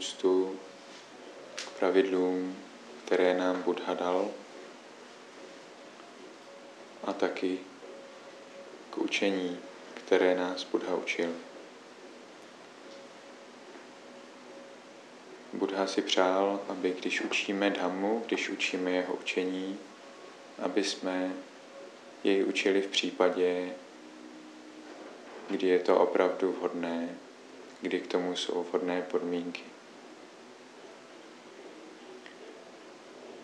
úctu k pravidlům, které nám Buddha dal a taky k učení, které nás Buddha učil. Buddha si přál, aby když učíme Dhammu, když učíme jeho učení, aby jsme jej učili v případě, kdy je to opravdu vhodné, kdy k tomu jsou vhodné podmínky.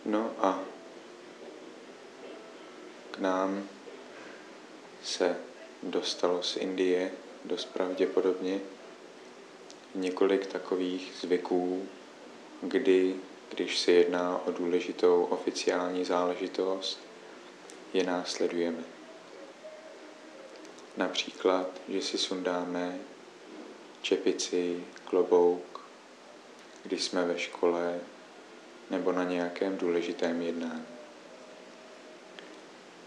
No a k nám se dostalo z Indie dost pravděpodobně několik takových zvyků, kdy, když se jedná o důležitou oficiální záležitost, je následujeme. Například, že si sundáme čepici, klobouk, když jsme ve škole nebo na nějakém důležitém jednání.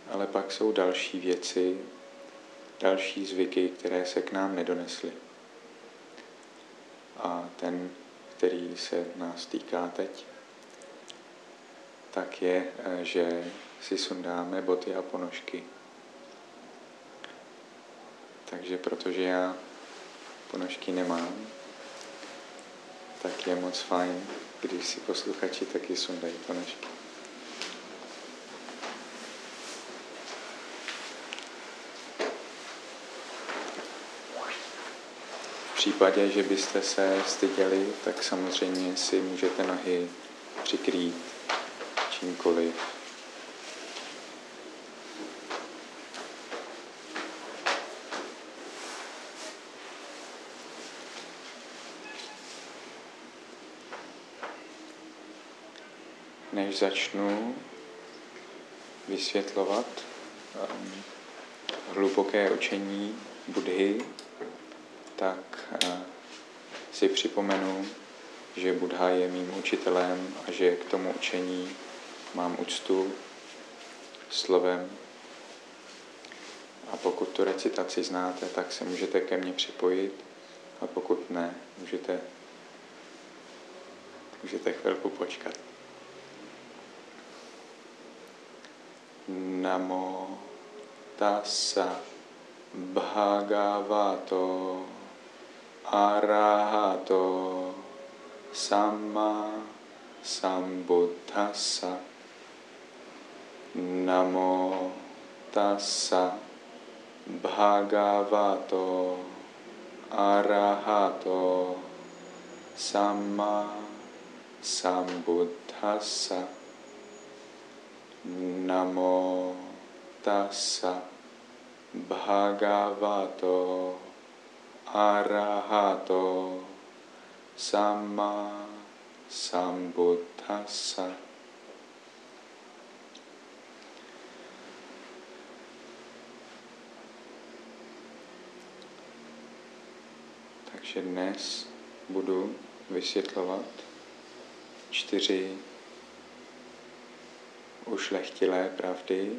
Ale pak jsou další věci, další zvyky, které se k nám nedonesly. A ten, který se nás týká teď, tak je, že si sundáme boty a ponožky. Takže protože já ponožky nemám, tak je moc fajn, když si posluchači taky sundají ponožky. V případě, že byste se styděli, tak samozřejmě si můžete nohy přikrýt čímkoliv. Než začnu vysvětlovat um, hluboké učení Budhy, tak uh, si připomenu, že Buddha je mým učitelem a že k tomu učení mám úctu slovem. A pokud tu recitaci znáte, tak se můžete ke mně připojit a pokud ne, můžete, můžete chvilku počkat. नमो तस् भगवतो अरहतो सम्मा सम्बुद्धस्स नमो तस् भगवतो अरहतो सम्मा सम्बुद्धस्स Namo tassa bhagavato arahato samma sambuddhassa. Takže dnes budu vysvětlovat čtyři ušlechtilé pravdy,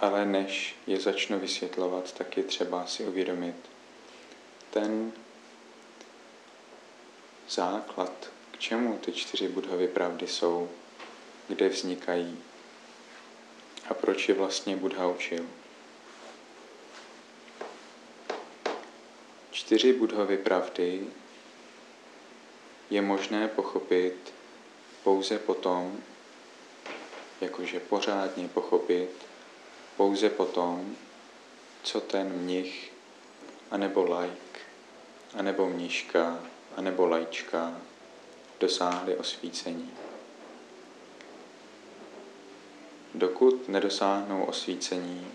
ale než je začnu vysvětlovat, tak je třeba si uvědomit ten základ, k čemu ty čtyři budhovy pravdy jsou, kde vznikají a proč je vlastně Buddha učil. Čtyři budhovy pravdy je možné pochopit pouze potom, jakože pořádně pochopit pouze potom, co ten mnich, anebo lajk, anebo mniška, anebo lajčka dosáhli osvícení. Dokud nedosáhnou osvícení,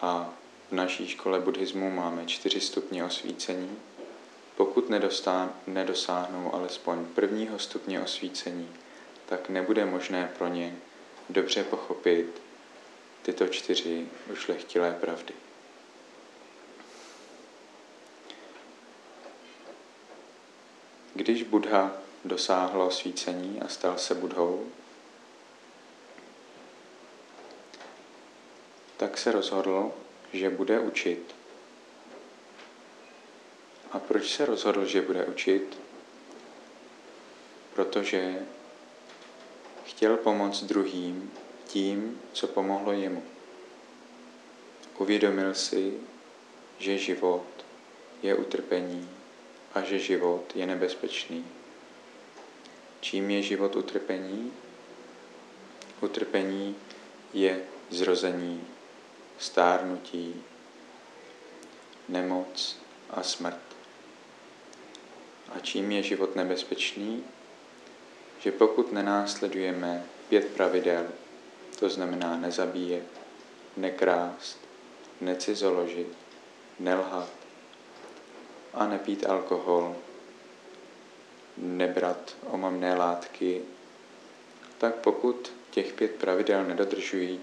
a v naší škole buddhismu máme čtyři stupně osvícení, pokud nedosáhnou alespoň prvního stupně osvícení, tak nebude možné pro ně dobře pochopit tyto čtyři ušlechtilé pravdy. Když Buddha dosáhl osvícení a stal se Budhou, tak se rozhodl, že bude učit A proč se rozhodl, že bude učit? Protože chtěl pomoct druhým tím, co pomohlo jemu. Uvědomil si, že život je utrpení a že život je nebezpečný. Čím je život utrpení? Utrpení je zrození, stárnutí, nemoc a smrt. A čím je život nebezpečný? Že pokud nenásledujeme pět pravidel, to znamená nezabíjet, nekrást, necizoložit, nelhat a nepít alkohol, nebrat omamné látky, tak pokud těch pět pravidel nedodržují,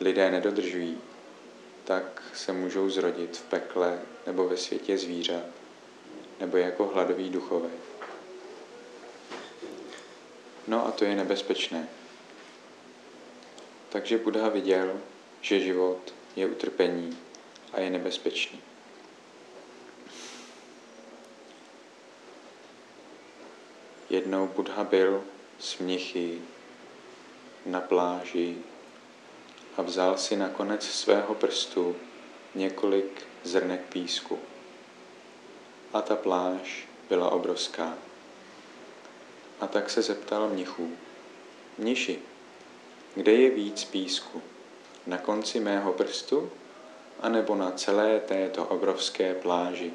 lidé nedodržují, tak se můžou zrodit v pekle nebo ve světě zvířat, nebo jako hladoví duchové. No a to je nebezpečné. Takže Buddha viděl, že život je utrpení a je nebezpečný. Jednou Buddha byl s mnichy na pláži a vzal si na konec svého prstu několik zrnek písku. A ta pláž byla obrovská. A tak se zeptal mnichů, mniši, kde je víc písku? Na konci mého prstu, anebo na celé této obrovské pláži?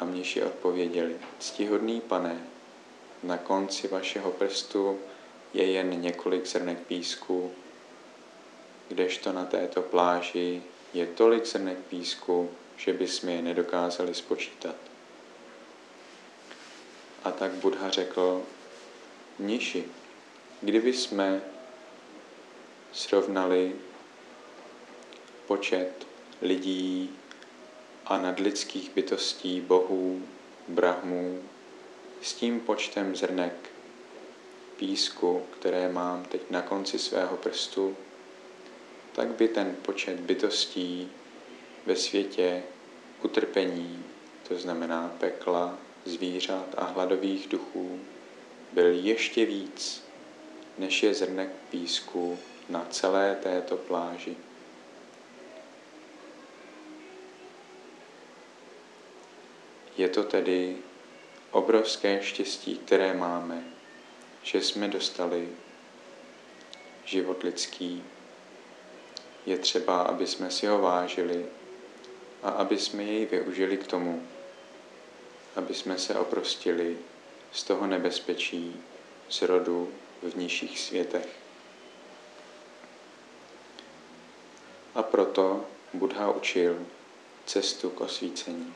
A mniši odpověděli, ctihodný pane, na konci vašeho prstu je jen několik zrnek písku, kdežto na této pláži je tolik zrnek písku, že bychom je nedokázali spočítat. A tak Buddha řekl, mniši, kdyby jsme srovnali počet lidí a nadlidských bytostí, bohů, brahmů, s tím počtem zrnek písku, které mám teď na konci svého prstu, tak by ten počet bytostí ve světě utrpení, to znamená pekla, zvířat a hladových duchů, byl ještě víc, než je zrnek písku na celé této pláži. Je to tedy obrovské štěstí, které máme, že jsme dostali život lidský. Je třeba, aby jsme si ho vážili a aby jsme jej využili k tomu, aby jsme se oprostili z toho nebezpečí, z rodu v nižších světech. A proto Buddha učil cestu k osvícení.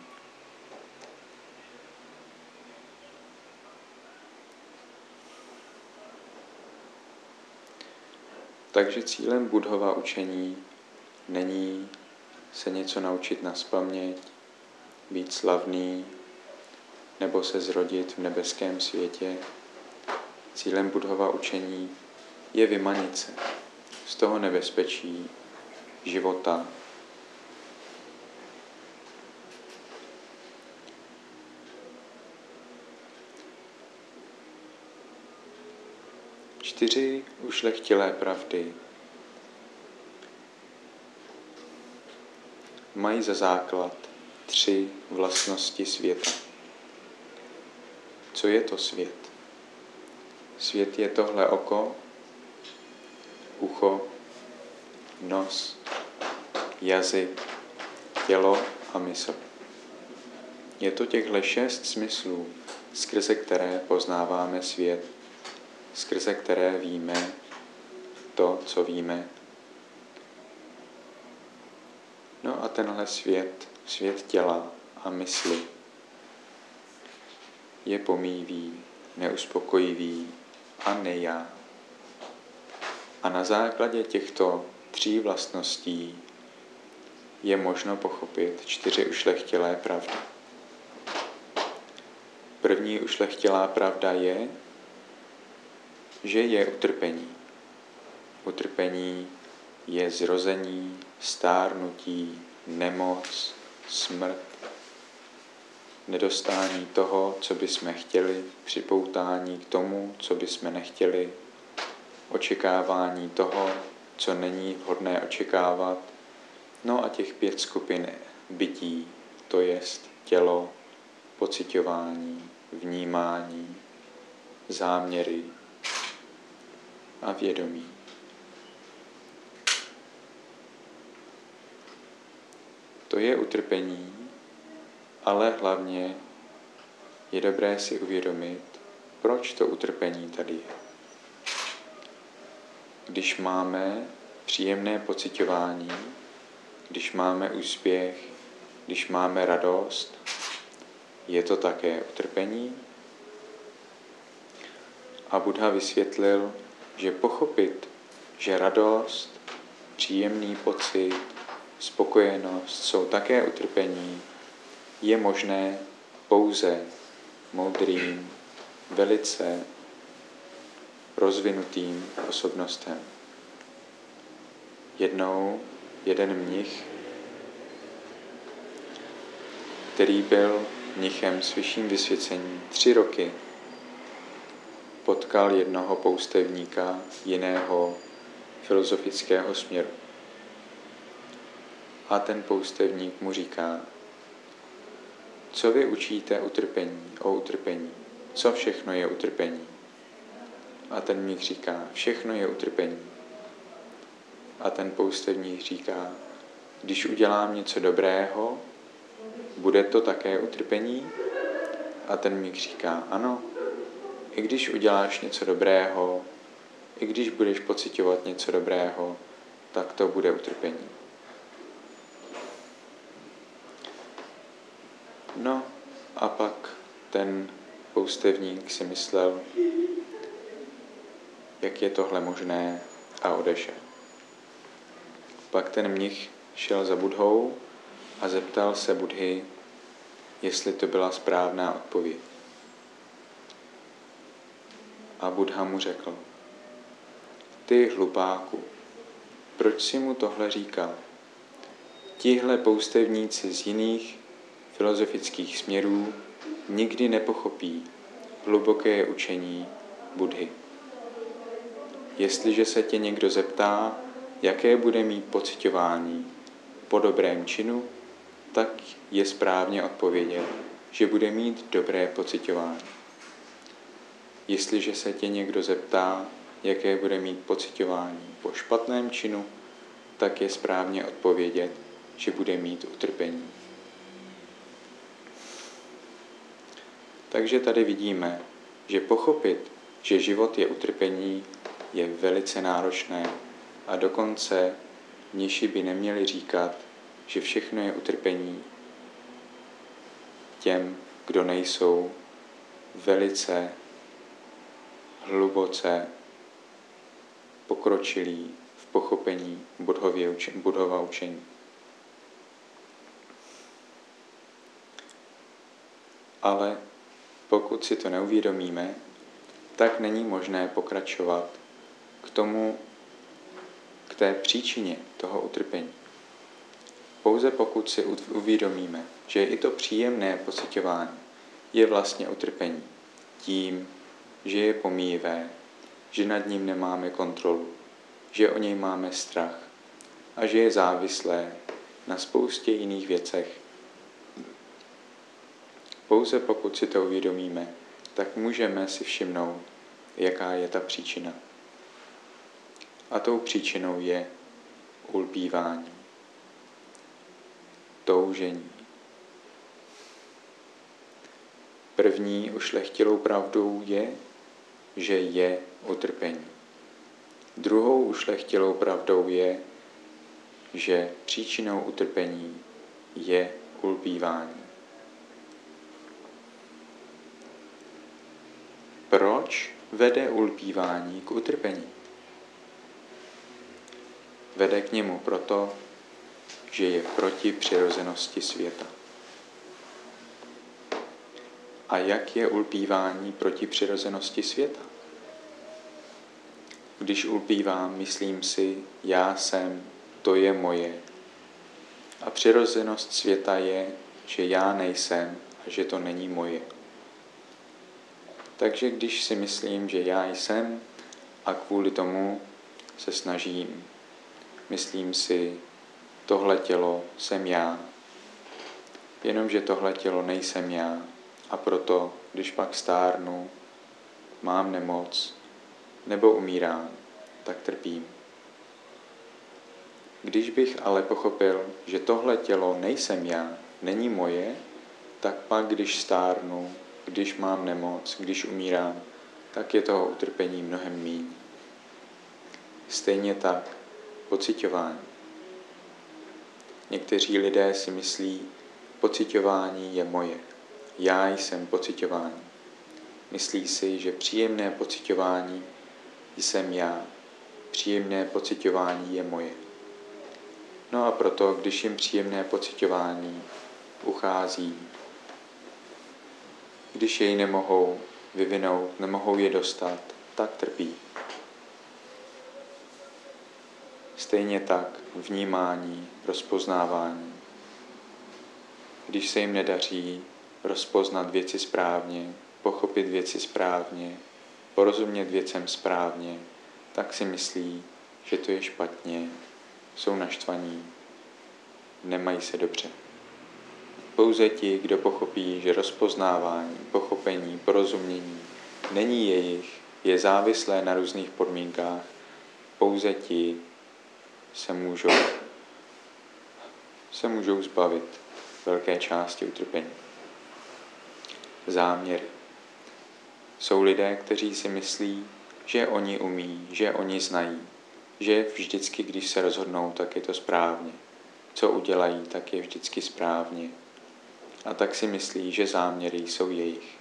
Takže cílem Budhova učení není se něco naučit na spaměť, být slavný nebo se zrodit v nebeském světě. Cílem Budhova učení je vymanit se z toho nebezpečí života. Čtyři ušlechtilé pravdy mají za základ tři vlastnosti světa. Co je to svět? Svět je tohle oko, ucho, nos, jazyk, tělo a mysl. Je to těchto šest smyslů, skrze které poznáváme svět, skrze které víme to, co víme. No a tenhle svět, svět těla a mysli, je pomývý, neuspokojivý a nejá. A na základě těchto tří vlastností je možno pochopit čtyři ušlechtilé pravdy. První ušlechtilá pravda je, že je utrpení. Utrpení je zrození, stárnutí, nemoc, smrt, nedostání toho, co bychom chtěli, připoutání k tomu, co bychom nechtěli, očekávání toho, co není vhodné očekávat, no a těch pět skupin bytí, to jest tělo, pocitování, vnímání, záměry a vědomí. To je utrpení, ale hlavně je dobré si uvědomit, proč to utrpení tady je. Když máme příjemné pocitování, když máme úspěch, když máme radost, je to také utrpení? A Buddha vysvětlil, že pochopit, že radost, příjemný pocit, spokojenost jsou také utrpení, je možné pouze moudrým, velice rozvinutým osobnostem. Jednou jeden mnich, který byl mnichem s vyšším vysvěcením tři roky, potkal jednoho poustevníka jiného filozofického směru. A ten poustevník mu říká, co vy učíte utrpení, o utrpení? Co všechno je utrpení? A ten mních říká, všechno je utrpení. A ten poustevník říká, když udělám něco dobrého, bude to také utrpení? A ten mních říká, ano, i když uděláš něco dobrého, i když budeš pocitovat něco dobrého, tak to bude utrpení. No a pak ten poustevník si myslel, jak je tohle možné a odešel. Pak ten mnich šel za Budhou a zeptal se Budhy, jestli to byla správná odpověď. A Budha mu řekl, ty hlupáku, proč si mu tohle říkal? Tihle poustevníci z jiných filozofických směrů nikdy nepochopí hluboké učení Budhy. Jestliže se tě někdo zeptá, jaké bude mít pocitování po dobrém činu, tak je správně odpovědět, že bude mít dobré pocitování. Jestliže se tě někdo zeptá, jaké bude mít pocitování po špatném činu, tak je správně odpovědět, že bude mít utrpení. Takže tady vidíme, že pochopit, že život je utrpení, je velice náročné a dokonce niši by neměli říkat, že všechno je utrpení těm, kdo nejsou velice hluboce pokročilí v pochopení budhova učení. Ale pokud si to neuvědomíme, tak není možné pokračovat k tomu, k té příčině toho utrpení. Pouze pokud si uvědomíme, že i to příjemné pocitování je vlastně utrpení tím, že je pomíjivé, že nad ním nemáme kontrolu, že o něj máme strach a že je závislé na spoustě jiných věcech, pouze pokud si to uvědomíme, tak můžeme si všimnout, jaká je ta příčina. A tou příčinou je ulpívání, toužení. První ušlechtilou pravdou je, že je utrpení. Druhou ušlechtilou pravdou je, že příčinou utrpení je ulpívání. Proč vede ulpívání k utrpení? Vede k němu proto, že je proti přirozenosti světa. A jak je ulpívání proti přirozenosti světa? Když ulpívám, myslím si, já jsem, to je moje. A přirozenost světa je, že já nejsem a že to není moje. Takže když si myslím, že já jsem a kvůli tomu se snažím, myslím si, tohle tělo jsem já, jenomže tohle tělo nejsem já a proto, když pak stárnu, mám nemoc nebo umírám, tak trpím. Když bych ale pochopil, že tohle tělo nejsem já, není moje, tak pak, když stárnu, když mám nemoc, když umírám, tak je toho utrpení mnohem míň. Stejně tak pocitování. Někteří lidé si myslí, pocitování je moje. Já jsem pocitování. Myslí si, že příjemné pocitování jsem já. Příjemné pocitování je moje. No a proto, když jim příjemné pocitování uchází, když jej nemohou vyvinout, nemohou je dostat, tak trpí. Stejně tak vnímání, rozpoznávání. Když se jim nedaří rozpoznat věci správně, pochopit věci správně, porozumět věcem správně, tak si myslí, že to je špatně, jsou naštvaní, nemají se dobře. Pouze ti, kdo pochopí, že rozpoznávání, pochopení, porozumění není jejich, je závislé na různých podmínkách, pouze ti se můžou, se můžou zbavit velké části utrpení. Záměry. Jsou lidé, kteří si myslí, že oni umí, že oni znají, že vždycky, když se rozhodnou, tak je to správně. Co udělají, tak je vždycky správně. A tak si myslí, že záměry jsou jejich.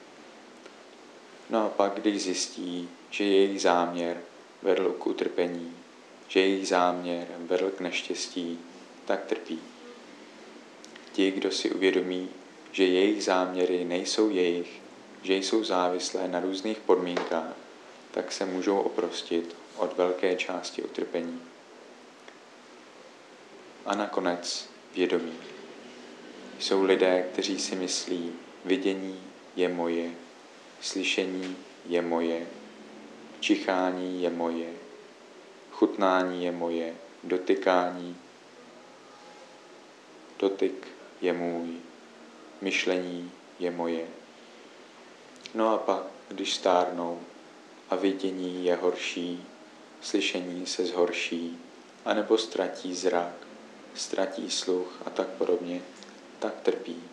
No a pak, když zjistí, že jejich záměr vedl k utrpení, že jejich záměr vedl k neštěstí, tak trpí. Ti, kdo si uvědomí, že jejich záměry nejsou jejich, že jsou závislé na různých podmínkách, tak se můžou oprostit od velké části utrpení. A nakonec vědomí. Jsou lidé, kteří si myslí, vidění je moje, slyšení je moje, čichání je moje, chutnání je moje, dotykání, dotyk je můj, myšlení je moje. No a pak, když stárnou a vidění je horší, slyšení se zhorší, anebo ztratí zrak, ztratí sluch a tak podobně, tak trpí.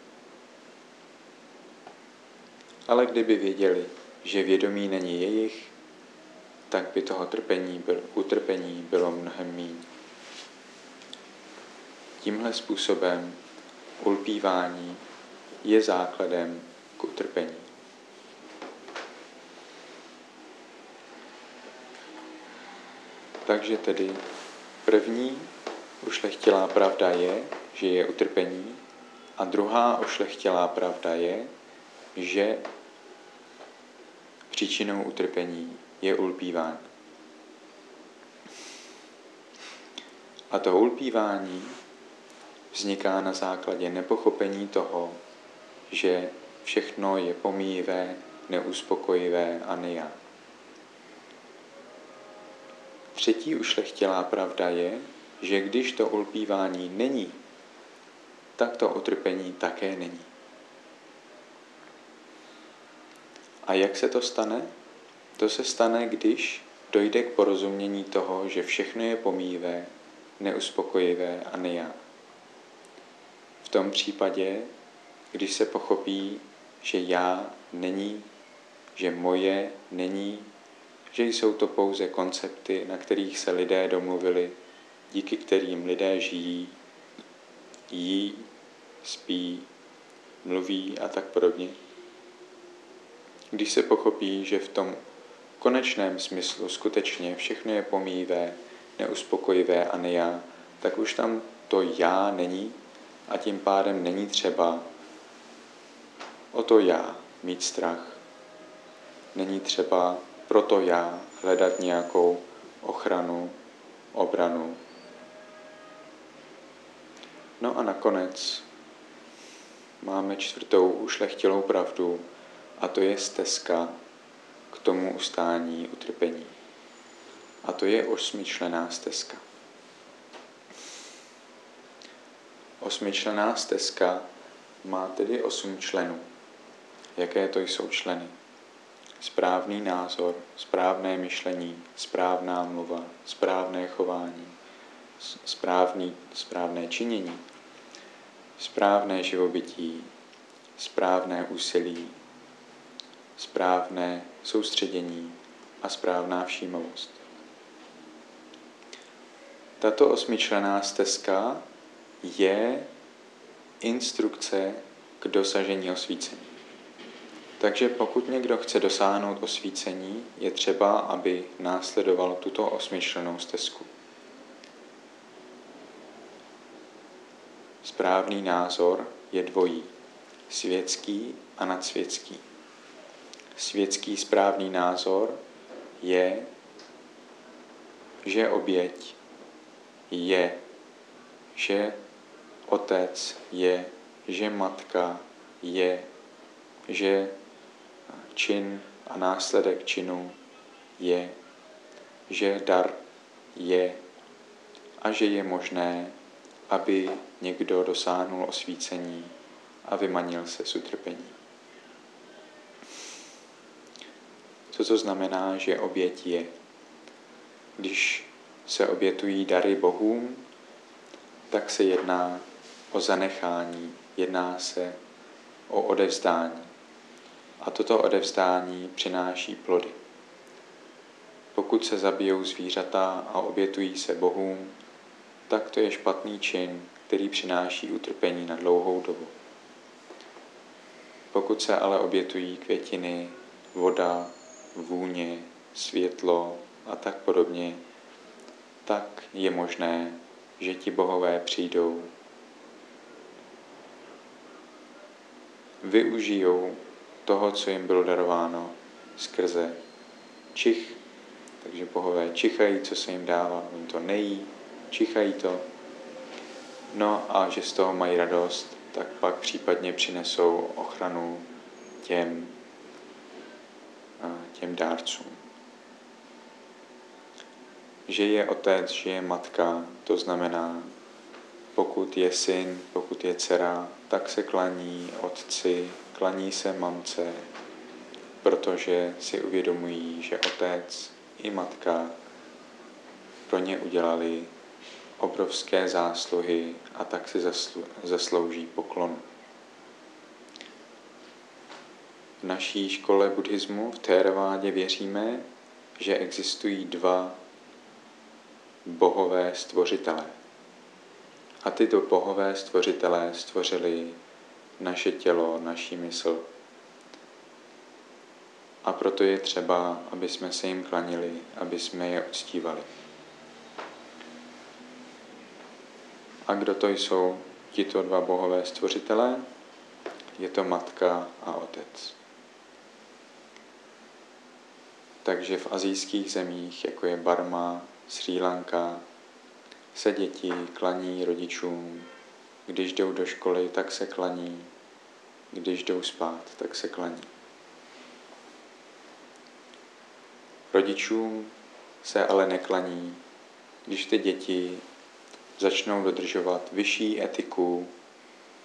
Ale kdyby věděli, že vědomí není jejich, tak by toho trpení utrpení bylo mnohem míň. Tímhle způsobem ulpívání je základem k utrpení. Takže tedy první ušlechtilá pravda je, že je utrpení a druhá ošlechtilá pravda je, že příčinou utrpení je ulpívání. A to ulpívání vzniká na základě nepochopení toho, že všechno je pomíjivé, neuspokojivé a nejak. Třetí ušlechtilá pravda je, že když to ulpívání není, tak to utrpení také není. A jak se to stane? To se stane, když dojde k porozumění toho, že všechno je pomíjivé, neuspokojivé a nejá. V tom případě, když se pochopí, že já není, že moje není, že jsou to pouze koncepty, na kterých se lidé domluvili, díky kterým lidé žijí, jí, spí, mluví a tak podobně. Když se pochopí, že v tom konečném smyslu skutečně všechno je pomíjivé, neuspokojivé a nejá, tak už tam to já není a tím pádem není třeba o to já mít strach. Není třeba proto já hledat nějakou ochranu, obranu. No a nakonec máme čtvrtou ušlechtilou pravdu a to je stezka k tomu ustání utrpení. A to je osmičlená stezka. Osmičlená stezka má tedy osm členů. Jaké to jsou členy? Správný názor, správné myšlení, správná mluva, správné chování, správný, správné činění, správné živobytí, správné úsilí, správné soustředění a správná všímavost. Tato osmičlená stezka je instrukce k dosažení osvícení. Takže pokud někdo chce dosáhnout osvícení, je třeba, aby následoval tuto osmičlenou stezku. Správný názor je dvojí, světský a nadsvětský. Světský správný názor je, že oběť je, že otec je, že matka je, že čin a následek činu je, že dar je a že je možné, aby někdo dosáhnul osvícení a vymanil se z utrpení. Co to znamená, že oběť je? Když se obětují dary bohům, tak se jedná o zanechání, jedná se o odevzdání. A toto odevzdání přináší plody. Pokud se zabijou zvířata a obětují se bohům, tak to je špatný čin, který přináší utrpení na dlouhou dobu. Pokud se ale obětují květiny, voda, vůně, světlo a tak podobně, tak je možné, že ti bohové přijdou, využijou toho, co jim bylo darováno skrze čich, takže bohové čichají, co se jim dává, oni to nejí, čichají to, no a že z toho mají radost, tak pak případně přinesou ochranu těm, těm dárcům. Že je otec, že je matka, to znamená, pokud je syn, pokud je dcera, tak se klaní otci, klaní se mamce, protože si uvědomují, že otec i matka pro ně udělali obrovské zásluhy a tak si zaslu, zaslouží poklonu. V naší škole buddhismu v Theravádě věříme, že existují dva bohové stvořitelé. A tyto bohové stvořitelé stvořili naše tělo, naší mysl. A proto je třeba, aby jsme se jim klanili, aby jsme je uctívali. A kdo to jsou tito dva bohové stvořitelé? Je to matka a otec. Takže v azijských zemích, jako je Barma, Sri Lanka, se děti klaní rodičům. Když jdou do školy, tak se klaní. Když jdou spát, tak se klaní. Rodičům se ale neklaní, když ty děti začnou dodržovat vyšší etiku,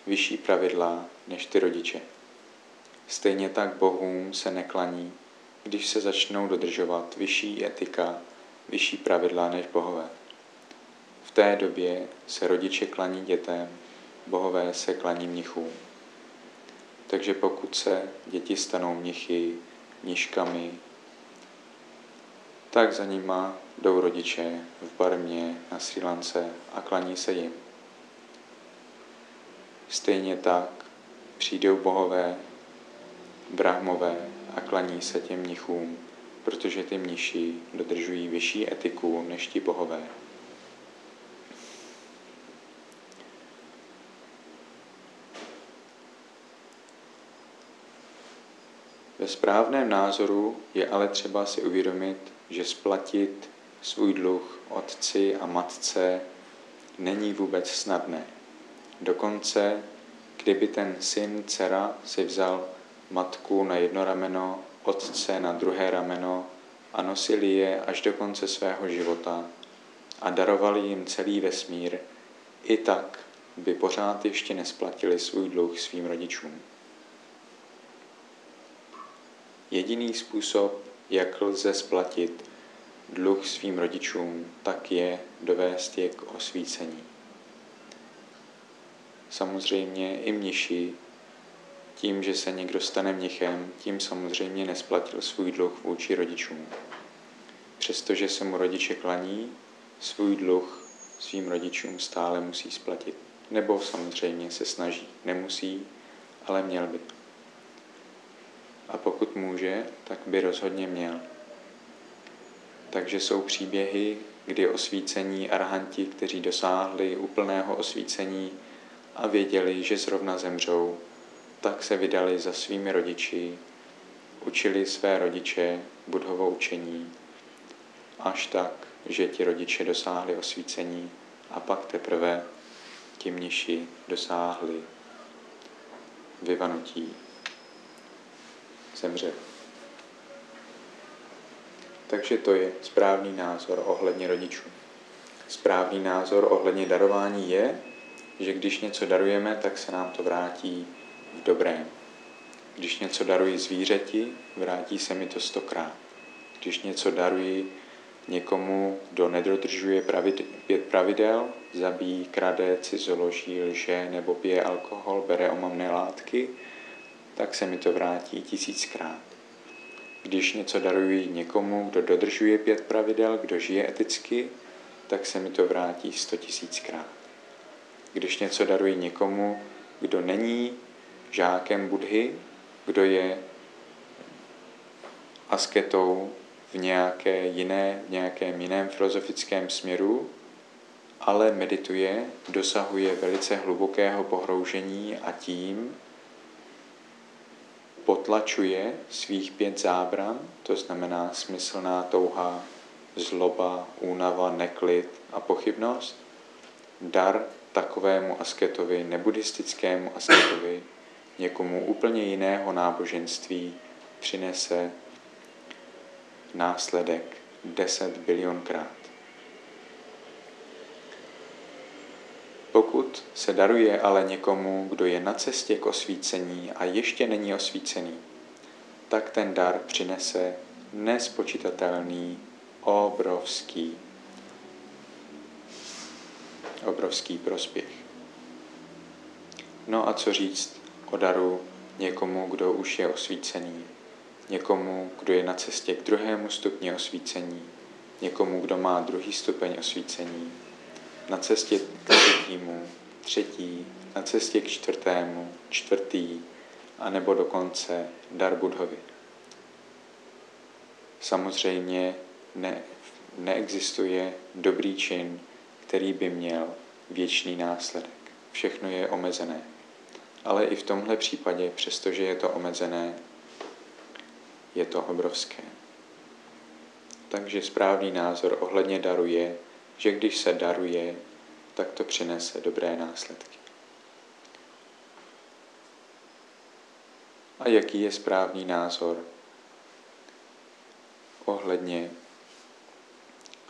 vyšší pravidla než ty rodiče. Stejně tak bohům se neklaní, když se začnou dodržovat vyšší etika, vyšší pravidla než bohové. V té době se rodiče klaní dětem, bohové se klaní mnichům. Takže pokud se děti stanou mnichy, mniškami, tak za nima jdou rodiče v Barmě na Sri Lance a klaní se jim. Stejně tak přijdou bohové, brahmové a klaní se těm mnichům, protože ty mniši dodržují vyšší etiku než ti bohové. Ve správném názoru je ale třeba si uvědomit, že splatit svůj dluh otci a matce není vůbec snadné. Dokonce, kdyby ten syn, dcera si vzal matku na jedno rameno, otce na druhé rameno a nosili je až do konce svého života a darovali jim celý vesmír, i tak by pořád ještě nesplatili svůj dluh svým rodičům. Jediný způsob, jak lze splatit dluh svým rodičům, tak je dovést je k osvícení. Samozřejmě i mniši, tím, že se někdo stane mnichem, tím samozřejmě nesplatil svůj dluh vůči rodičům. Přestože se mu rodiče klaní, svůj dluh svým rodičům stále musí splatit. Nebo samozřejmě se snaží. Nemusí, ale měl by. A pokud může, tak by rozhodně měl. Takže jsou příběhy, kdy osvícení arhanti, kteří dosáhli úplného osvícení a věděli, že zrovna zemřou, tak se vydali za svými rodiči, učili své rodiče budhovo učení, až tak, že ti rodiče dosáhli osvícení a pak teprve ti mniši dosáhli vyvanutí, zemřeli. Takže to je správný názor ohledně rodičů. Správný názor ohledně darování je, že když něco darujeme, tak se nám to vrátí v dobrém. Když něco daruji zvířeti, vrátí se mi to stokrát. Když něco daruji někomu, kdo nedodržuje pět pravidel, zabíjí, krade, cizoloží, lže nebo pije alkohol, bere omamné látky, tak se mi to vrátí tisíckrát. Když něco daruji někomu, kdo dodržuje pět pravidel, kdo žije eticky, tak se mi to vrátí sto tisíckrát. Když něco daruji někomu, kdo není žákem Budhy, kdo je asketou v nějaké jiné, v nějakém jiném filozofickém směru, ale medituje, dosahuje velice hlubokého pohroužení a tím potlačuje svých pět zábran, to znamená smyslná touha, zloba, únava, neklid a pochybnost, dar takovému asketovi, nebuddhistickému asketovi, někomu úplně jiného náboženství přinese následek 10 bilionkrát. Pokud se daruje ale někomu, kdo je na cestě k osvícení a ještě není osvícený, tak ten dar přinese nespočítatelný, obrovský, obrovský prospěch. No a co říct o daru někomu, kdo už je osvícený, někomu, kdo je na cestě k druhému stupni osvícení, někomu, kdo má druhý stupeň osvícení, na cestě k třetímu, třetí, na cestě k čtvrtému, čtvrtý, a nebo dokonce dar Budhovi. Samozřejmě ne, neexistuje dobrý čin, který by měl věčný následek. Všechno je omezené. Ale i v tomhle případě, přestože je to omezené, je to obrovské. Takže správný názor ohledně daru je, že když se daruje, tak to přinese dobré následky. A jaký je správný názor ohledně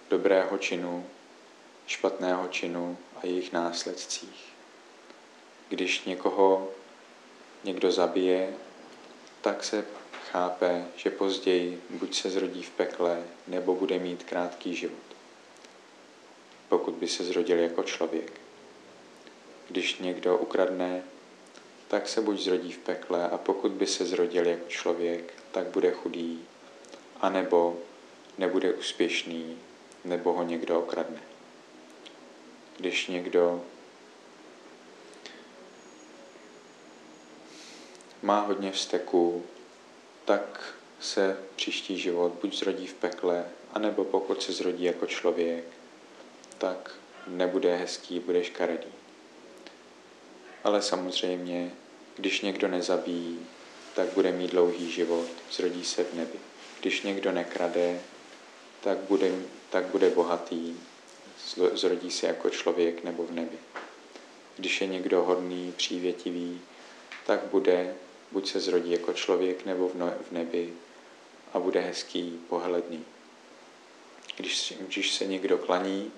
dobrého činu, špatného činu a jejich následcích. Když někoho někdo zabije, tak se chápe, že později buď se zrodí v pekle, nebo bude mít krátký život pokud by se zrodil jako člověk. Když někdo ukradne, tak se buď zrodí v pekle a pokud by se zrodil jako člověk, tak bude chudý, anebo nebude úspěšný, nebo ho někdo okradne. Když někdo má hodně vzteků, tak se příští život buď zrodí v pekle, anebo pokud se zrodí jako člověk, tak nebude hezký, bude škaredý. Ale samozřejmě, když někdo nezabíjí, tak bude mít dlouhý život, zrodí se v nebi. Když někdo nekrade, tak bude, tak bude bohatý, zrodí se jako člověk nebo v nebi. když je někdo hodný, přívětivý, tak bude, buď se zrodí jako člověk nebo v nebi a bude hezký, pohledný. Když, když se někdo klaní,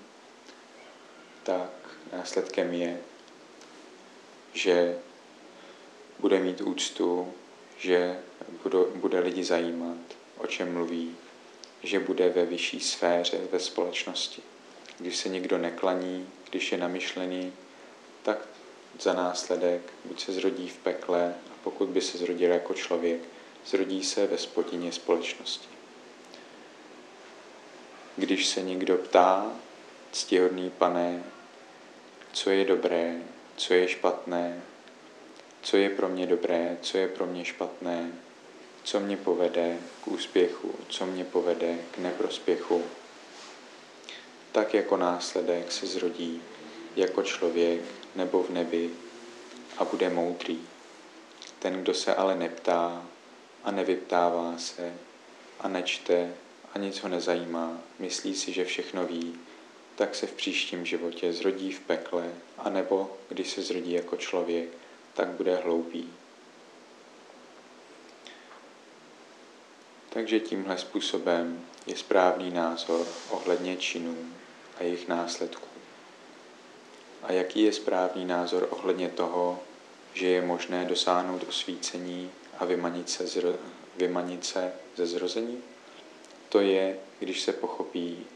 tak následkem je, že bude mít úctu, že bude, lidi zajímat, o čem mluví, že bude ve vyšší sféře ve společnosti. Když se někdo neklaní, když je namyšlený, tak za následek buď se zrodí v pekle, a pokud by se zrodil jako člověk, zrodí se ve spodině společnosti. Když se někdo ptá, ctihodný pane, co je dobré, co je špatné, co je pro mě dobré, co je pro mě špatné, co mě povede k úspěchu, co mě povede k neprospěchu. Tak jako následek se zrodí jako člověk nebo v nebi a bude moudrý. Ten, kdo se ale neptá a nevyptává se a nečte a nic ho nezajímá, myslí si, že všechno ví, tak se v příštím životě zrodí v pekle, anebo když se zrodí jako člověk, tak bude hloupý. Takže tímhle způsobem je správný názor ohledně činů a jejich následků. A jaký je správný názor ohledně toho, že je možné dosáhnout osvícení a vymanit se, zro, vymanit se ze zrození? To je, když se pochopí,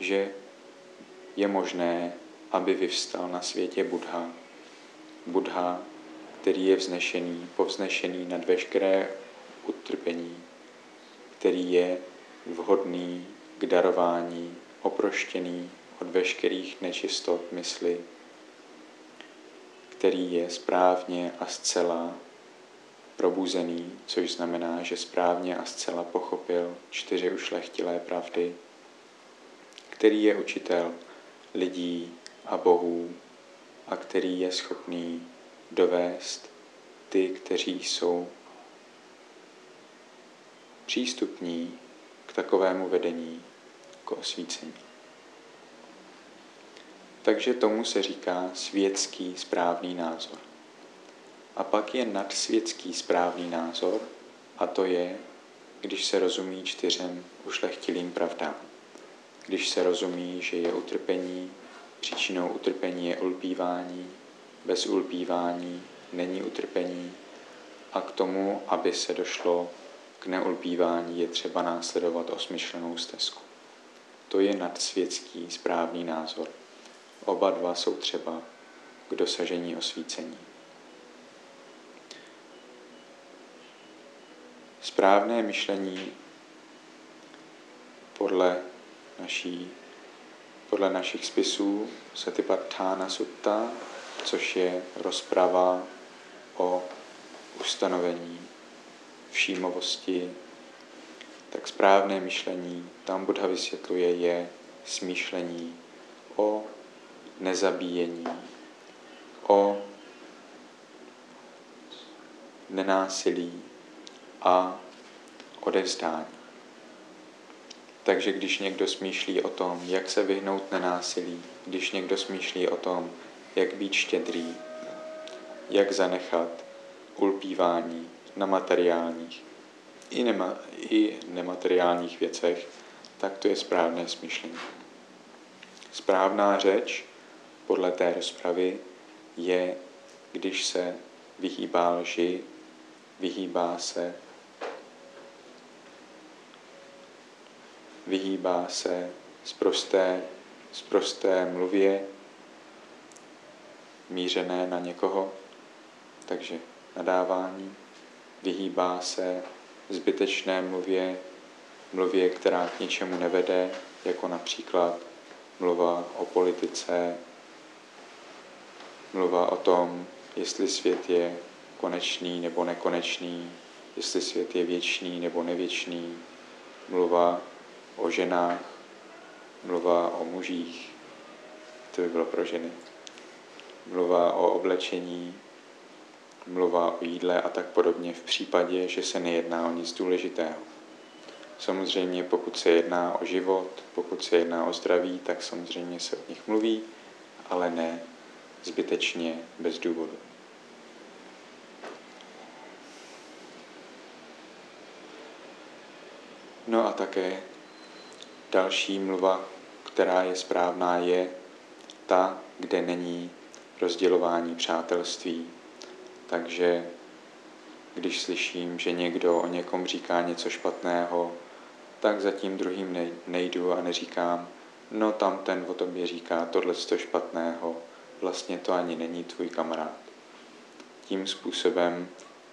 že je možné, aby vyvstal na světě Buddha. Buddha, který je vznešený, povznešený nad veškeré utrpení, který je vhodný k darování, oproštěný od veškerých nečistot mysli, který je správně a zcela probuzený, což znamená, že správně a zcela pochopil čtyři ušlechtilé pravdy, který je učitel lidí a bohů a který je schopný dovést ty, kteří jsou přístupní k takovému vedení, k osvícení. Takže tomu se říká světský správný názor. A pak je nadsvětský správný názor, a to je, když se rozumí čtyřem ušlechtilým pravdám. Když se rozumí, že je utrpení, příčinou utrpení je ulpívání, bez ulpívání není utrpení a k tomu, aby se došlo k neulpívání, je třeba následovat osmyšlenou stezku. To je nadsvětský správný názor. Oba dva jsou třeba k dosažení osvícení. Správné myšlení podle, naší, podle našich spisů Satipatthana Sutta, což je rozprava o ustanovení všímovosti, tak správné myšlení, tam Buddha vysvětluje, je smýšlení o nezabíjení, o nenásilí a odevzdání. Takže když někdo smýšlí o tom, jak se vyhnout nenásilí, když někdo smýšlí o tom, jak být štědrý, jak zanechat ulpívání na materiálních i, nema, i nemateriálních věcech, tak to je správné smýšlení. Správná řeč podle té rozpravy je, když se vyhýbá lži, vyhýbá se vyhýbá se z prosté, z prosté mluvě mířené na někoho, takže nadávání, vyhýbá se zbytečné mluvě, mluvě, která k ničemu nevede, jako například mluva o politice, mluva o tom, jestli svět je konečný nebo nekonečný, jestli svět je věčný nebo nevěčný, mluva o ženách, mluva o mužích, to by bylo pro ženy, mluva o oblečení, mluva o jídle a tak podobně v případě, že se nejedná o nic důležitého. Samozřejmě, pokud se jedná o život, pokud se jedná o zdraví, tak samozřejmě se o nich mluví, ale ne zbytečně bez důvodu. No a také další mluva, která je správná, je ta, kde není rozdělování přátelství. Takže když slyším, že někdo o někom říká něco špatného, tak za tím druhým nejdu a neříkám, no tam ten o tobě říká tohle to špatného, vlastně to ani není tvůj kamarád. Tím způsobem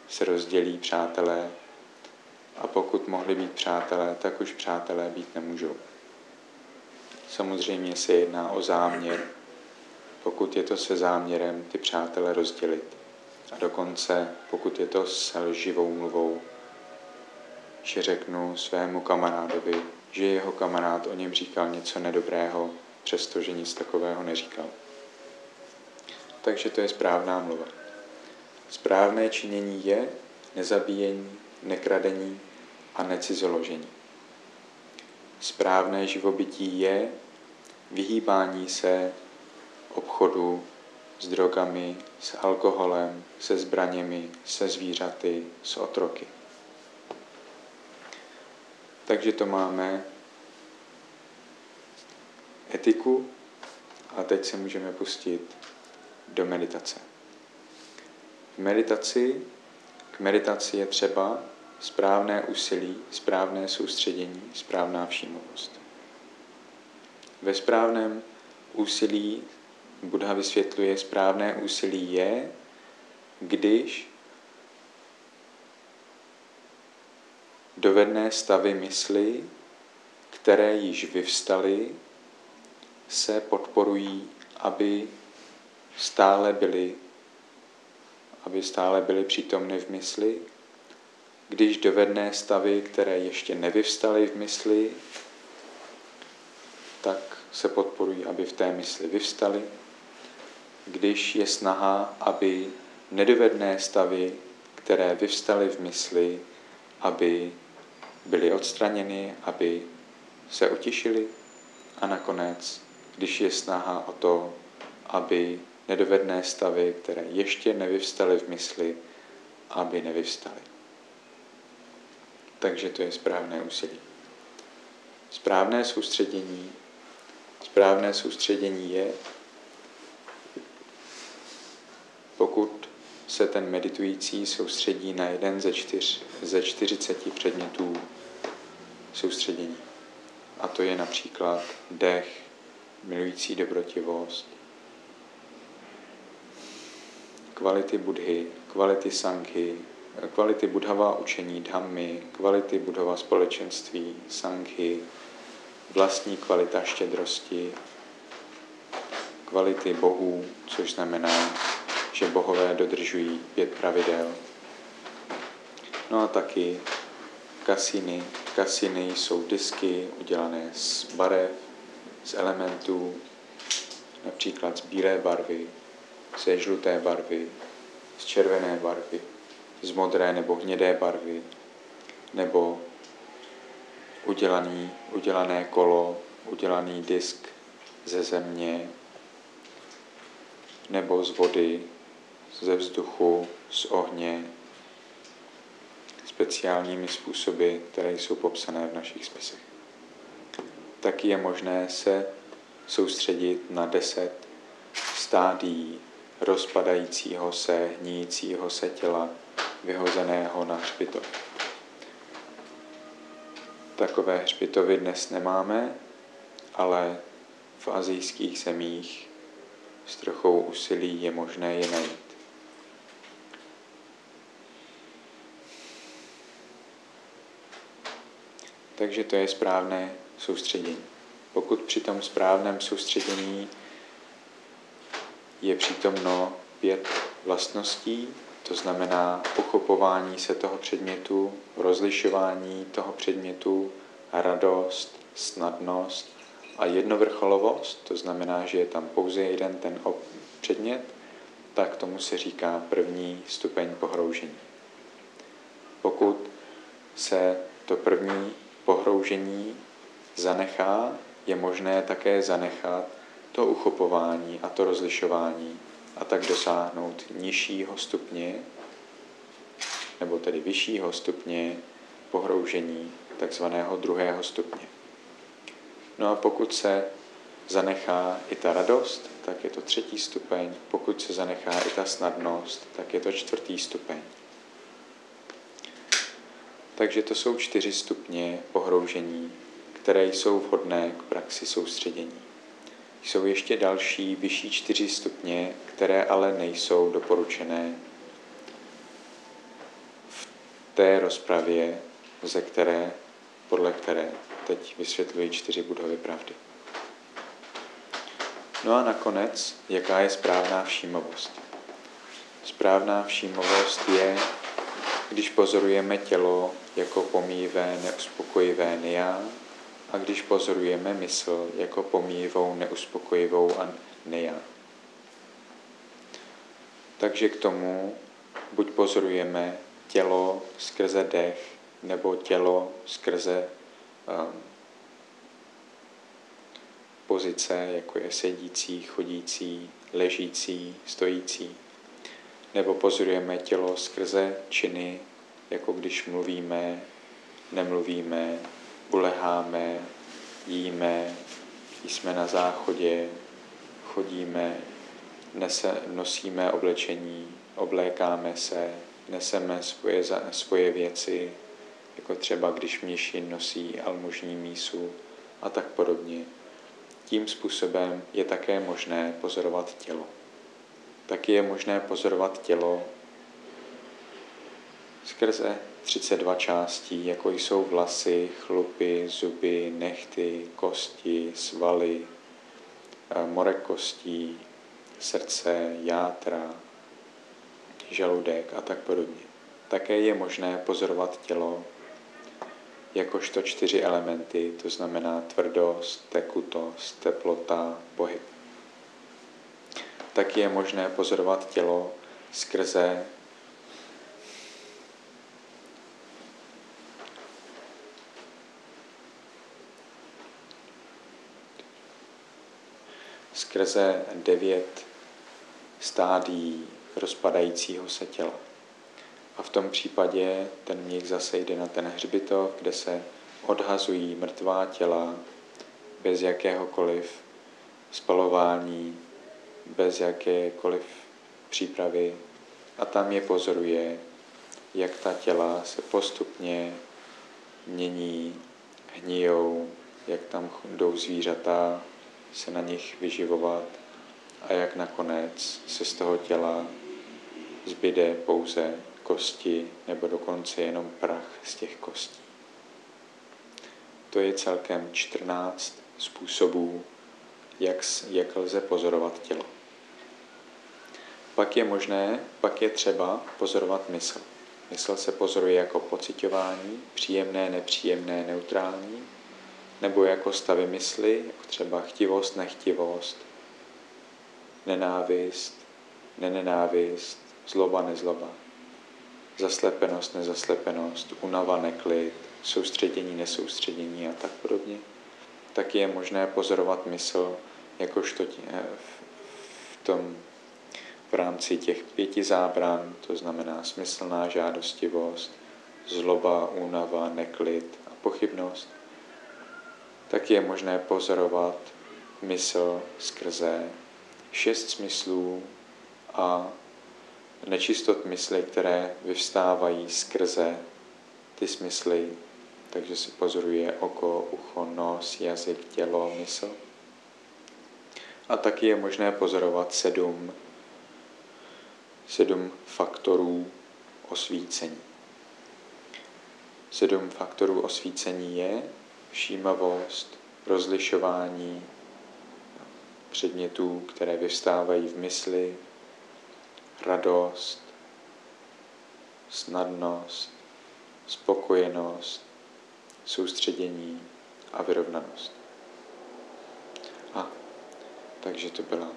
se rozdělí přátelé a pokud mohli být přátelé, tak už přátelé být nemůžou. Samozřejmě se jedná o záměr, pokud je to se záměrem ty přátele rozdělit. A dokonce, pokud je to s lživou mluvou, že řeknu svému kamarádovi, že jeho kamarád o něm říkal něco nedobrého, přestože nic takového neříkal. Takže to je správná mluva. Správné činění je nezabíjení, nekradení a necizoložení. Správné živobytí je vyhýbání se obchodu s drogami, s alkoholem, se zbraněmi, se zvířaty, s otroky. Takže to máme etiku a teď se můžeme pustit do meditace. V meditaci, k meditaci je třeba správné úsilí, správné soustředění, správná všímavost. Ve správném úsilí Buddha vysvětluje, správné úsilí je, když dovedné stavy mysli, které již vyvstaly, se podporují, aby stále byly, aby stále byly přítomny v mysli, když dovedné stavy, které ještě nevyvstaly v mysli, tak se podporují, aby v té mysli vyvstaly. Když je snaha, aby nedovedné stavy, které vyvstaly v mysli, aby byly odstraněny, aby se utišily. A nakonec, když je snaha o to, aby nedovedné stavy, které ještě nevyvstaly v mysli, aby nevyvstaly. Takže to je správné úsilí. Správné soustředění, správné soustředění je, pokud se ten meditující soustředí na jeden ze, čtyř, ze 40 předmětů soustředění. A to je například dech, milující dobrotivost, kvality Budhy, kvality Sanghy, kvality Budhava učení Dhammy, kvality Budhava společenství, Sanghy, vlastní kvalita štědrosti, kvality bohů, což znamená, že bohové dodržují pět pravidel. No a taky kasiny. Kasiny jsou disky udělané z barev, z elementů, například z bílé barvy, ze žluté barvy, z červené barvy, z modré nebo hnědé barvy, nebo udělaný, udělané kolo, udělaný disk ze země, nebo z vody, ze vzduchu, z ohně, speciálními způsoby, které jsou popsané v našich spisech. Taky je možné se soustředit na deset stádií rozpadajícího se, hníjícího se těla, vyhozeného na hřbitov. Takové hřbitovy dnes nemáme, ale v azijských zemích s trochou úsilí je možné je najít. Takže to je správné soustředění. Pokud při tom správném soustředění je přítomno pět vlastností, to znamená pochopování se toho předmětu, rozlišování toho předmětu, radost, snadnost a jednovrcholovost, to znamená, že je tam pouze jeden ten předmět, tak tomu se říká první stupeň pohroužení. Pokud se to první pohroužení zanechá, je možné také zanechat to uchopování a to rozlišování a tak dosáhnout nižšího stupně, nebo tedy vyššího stupně pohroužení, takzvaného druhého stupně. No a pokud se zanechá i ta radost, tak je to třetí stupeň. Pokud se zanechá i ta snadnost, tak je to čtvrtý stupeň. Takže to jsou čtyři stupně pohroužení, které jsou vhodné k praxi soustředění. Jsou ještě další vyšší čtyři stupně, které ale nejsou doporučené v té rozpravě, ze které, podle které teď vysvětluji čtyři budovy pravdy. No a nakonec, jaká je správná všímavost? Správná všímavost je, když pozorujeme tělo jako pomíjivé, neuspokojivé nejá a když pozorujeme mysl jako pomíjivou, neuspokojivou a nejá. Takže k tomu buď pozorujeme tělo skrze dech, nebo tělo skrze um, pozice, jako je sedící, chodící, ležící, stojící. Nebo pozorujeme tělo skrze činy, jako když mluvíme, nemluvíme, uleháme, jíme, jsme na záchodě, chodíme, nese, nosíme oblečení, oblékáme se, neseme svoje, svoje věci, jako třeba když měšin nosí almužní mísu a tak podobně. Tím způsobem je také možné pozorovat tělo. Taky je možné pozorovat tělo skrze 32 částí, jako jsou vlasy, chlupy, zuby, nechty, kosti, svaly, eh, morek kostí, srdce, játra, žaludek a tak podobně. Také je možné pozorovat tělo jakožto čtyři elementy, to znamená tvrdost, tekutost, teplota, pohyb. Tak je možné pozorovat tělo skrze skrze devět stádií rozpadajícího se těla. A v tom případě ten mních zase jde na ten hřbitov, kde se odhazují mrtvá těla bez jakéhokoliv spalování, bez jakékoliv přípravy a tam je pozoruje, jak ta těla se postupně mění, hníjou, jak tam jdou zvířata se na nich vyživovat a jak nakonec se z toho těla zbyde pouze kosti nebo dokonce jenom prach z těch kostí. To je celkem 14 způsobů, jak, jak lze pozorovat tělo. Pak je možné, pak je třeba pozorovat mysl. Mysl se pozoruje jako pocitování, příjemné, nepříjemné, neutrální, nebo jako stavy mysli, jako třeba chtivost, nechtivost, nenávist, nenenávist, zloba, nezloba zaslepenost, nezaslepenost, unava, neklid, soustředění, nesoustředění a tak podobně, tak je možné pozorovat mysl jakožto tě, v tom v rámci těch pěti zábran, to znamená smyslná žádostivost, zloba, únava, neklid a pochybnost, tak je možné pozorovat mysl skrze šest smyslů a nečistot mysli, které vyvstávají skrze ty smysly, takže si pozoruje oko, ucho, nos, jazyk, tělo, mysl. A taky je možné pozorovat sedm, sedm faktorů osvícení. Sedm faktorů osvícení je všímavost, rozlišování předmětů, které vyvstávají v mysli, radost, snadnost, spokojenost, soustředění a vyrovnanost. A takže to byla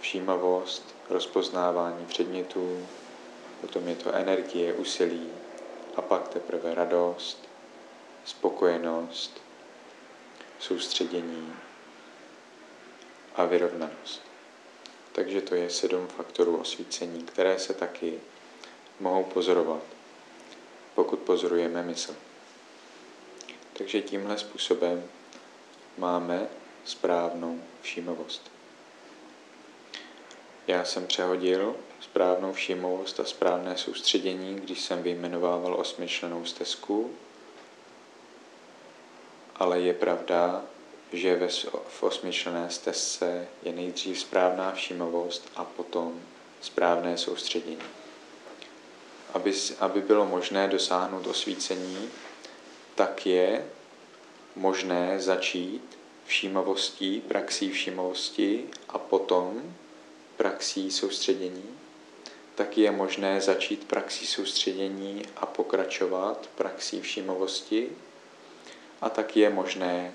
všímavost, rozpoznávání předmětů, potom je to energie, úsilí a pak teprve radost, spokojenost, soustředění a vyrovnanost. Takže to je sedm faktorů osvícení, které se taky mohou pozorovat, pokud pozorujeme mysl. Takže tímhle způsobem máme správnou všímavost. Já jsem přehodil správnou všímavost a správné soustředění, když jsem vyjmenovával osmičlenou stezku, ale je pravda, že ve, v osmičlené stezce je nejdřív správná všímavost a potom správné soustředění. Aby, aby bylo možné dosáhnout osvícení, tak je možné začít všímavostí, praxí všímavosti a potom praxí soustředění, tak je možné začít praxí soustředění a pokračovat praxí všímavosti a tak je možné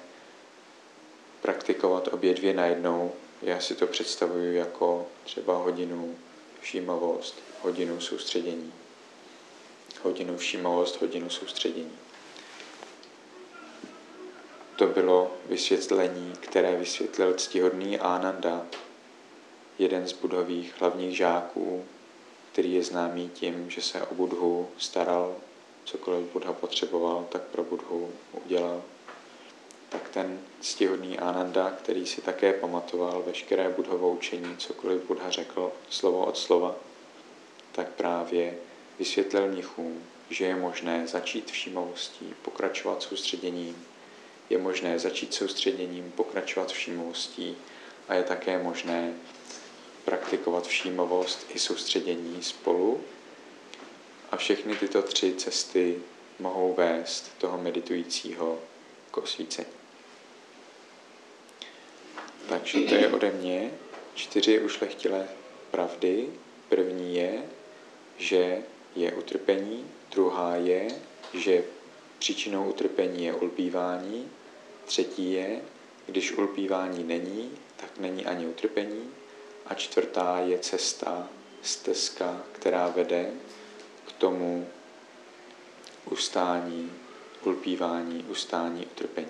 praktikovat obě dvě najednou. Já si to představuji jako třeba hodinu všímavost, hodinu soustředění. Hodinu všímavost, hodinu soustředění. To bylo vysvětlení, které vysvětlil ctihodný Ananda, jeden z budových hlavních žáků, který je známý tím, že se o Budhu staral, cokoliv Budha potřeboval, tak pro Budhu udělal. Tak ten ctihodný Ananda, který si také pamatoval veškeré Budhovo učení, cokoliv Budha řekl, slovo od slova, tak právě vysvětlil mnichům, že je možné začít všímavostí, pokračovat soustředěním, je možné začít soustředěním, pokračovat všímavostí a je také možné praktikovat všímavost i soustředění spolu. A všechny tyto tři cesty mohou vést toho meditujícího k osvícení. Takže to je ode mě čtyři ušlechtilé pravdy. První je, že je utrpení, druhá je, že příčinou utrpení je ulpívání, třetí je, když ulpívání není, tak není ani utrpení, a čtvrtá je cesta, stezka, která vede tomu ustání, ulpívání, ustání, utrpení.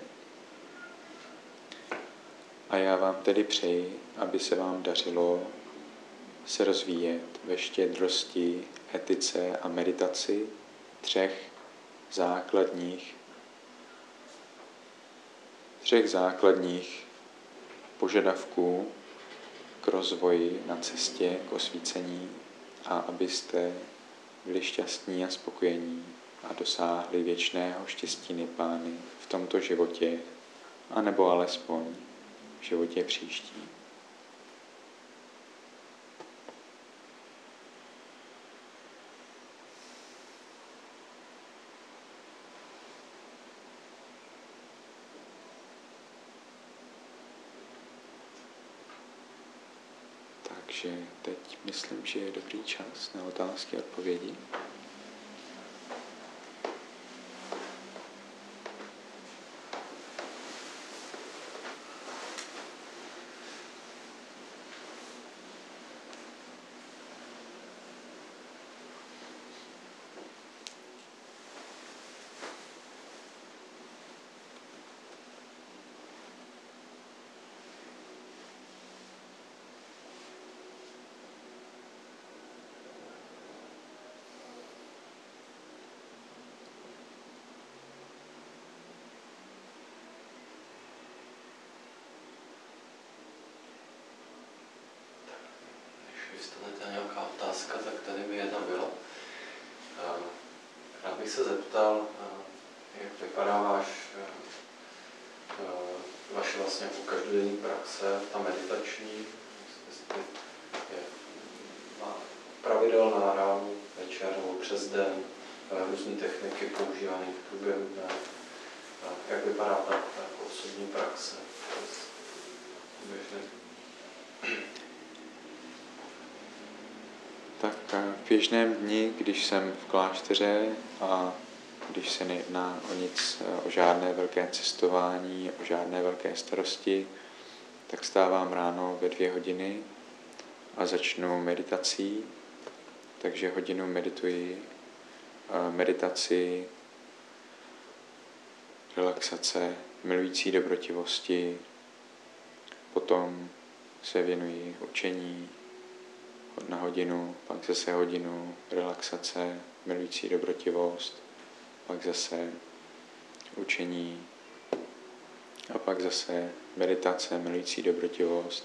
A já vám tedy přeji, aby se vám dařilo se rozvíjet ve štědrosti, etice a meditaci třech základních třech základních požadavků k rozvoji na cestě k osvícení a abyste byli šťastní a spokojení a dosáhli věčného štěstí Nipány v tomto životě, anebo alespoň v životě příštím. Takže teď myslím, že je dobrý čas na otázky a odpovědi. vystanete nějaká otázka, tak tady by jedna byla. Rád bych se zeptal, jak vypadá váš, vaše vlastně jako každodenní praxe, ta meditační, jestli je, má pravidelná ráno, večer nebo přes den, různé techniky používané v průběhu dne. Jak vypadá ta, ta osobní praxe? Tak v běžném dni, když jsem v klášteře a když se nejedná o nic, o žádné velké cestování, o žádné velké starosti, tak stávám ráno ve dvě hodiny a začnu meditací. Takže hodinu medituji, meditaci, relaxace, milující dobrotivosti, potom se věnuji učení, na hodinu, pak zase hodinu relaxace, milující dobrotivost, pak zase učení a pak zase meditace, milující dobrotivost.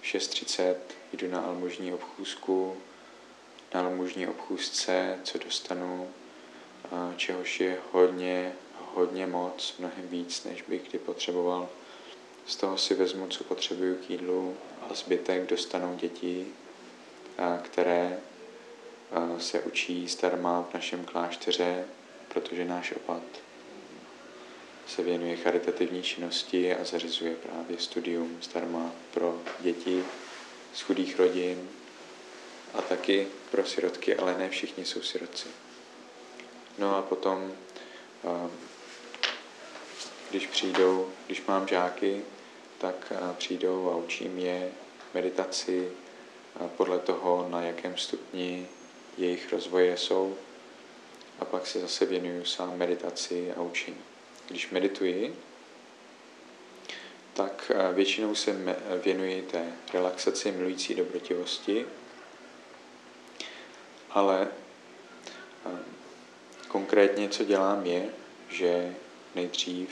V 6.30 jdu na almužní obchůzku, na almužní obchůzce, co dostanu, čehož je hodně, hodně moc, mnohem víc, než bych kdy potřeboval. Z toho si vezmu, co potřebuju k jídlu a zbytek dostanou děti, které se učí zdarma v našem klášteře, protože náš opat se věnuje charitativní činnosti a zařizuje právě studium zdarma pro děti z chudých rodin a taky pro sirotky, ale ne všichni jsou sirotci. No a potom, když přijdou, když mám žáky, tak přijdou a učím je meditaci podle toho, na jakém stupni jejich rozvoje jsou. A pak se zase věnuju sám meditaci a učení. Když medituji, tak většinou se věnuji té relaxaci milující dobrotivosti, ale konkrétně, co dělám, je, že nejdřív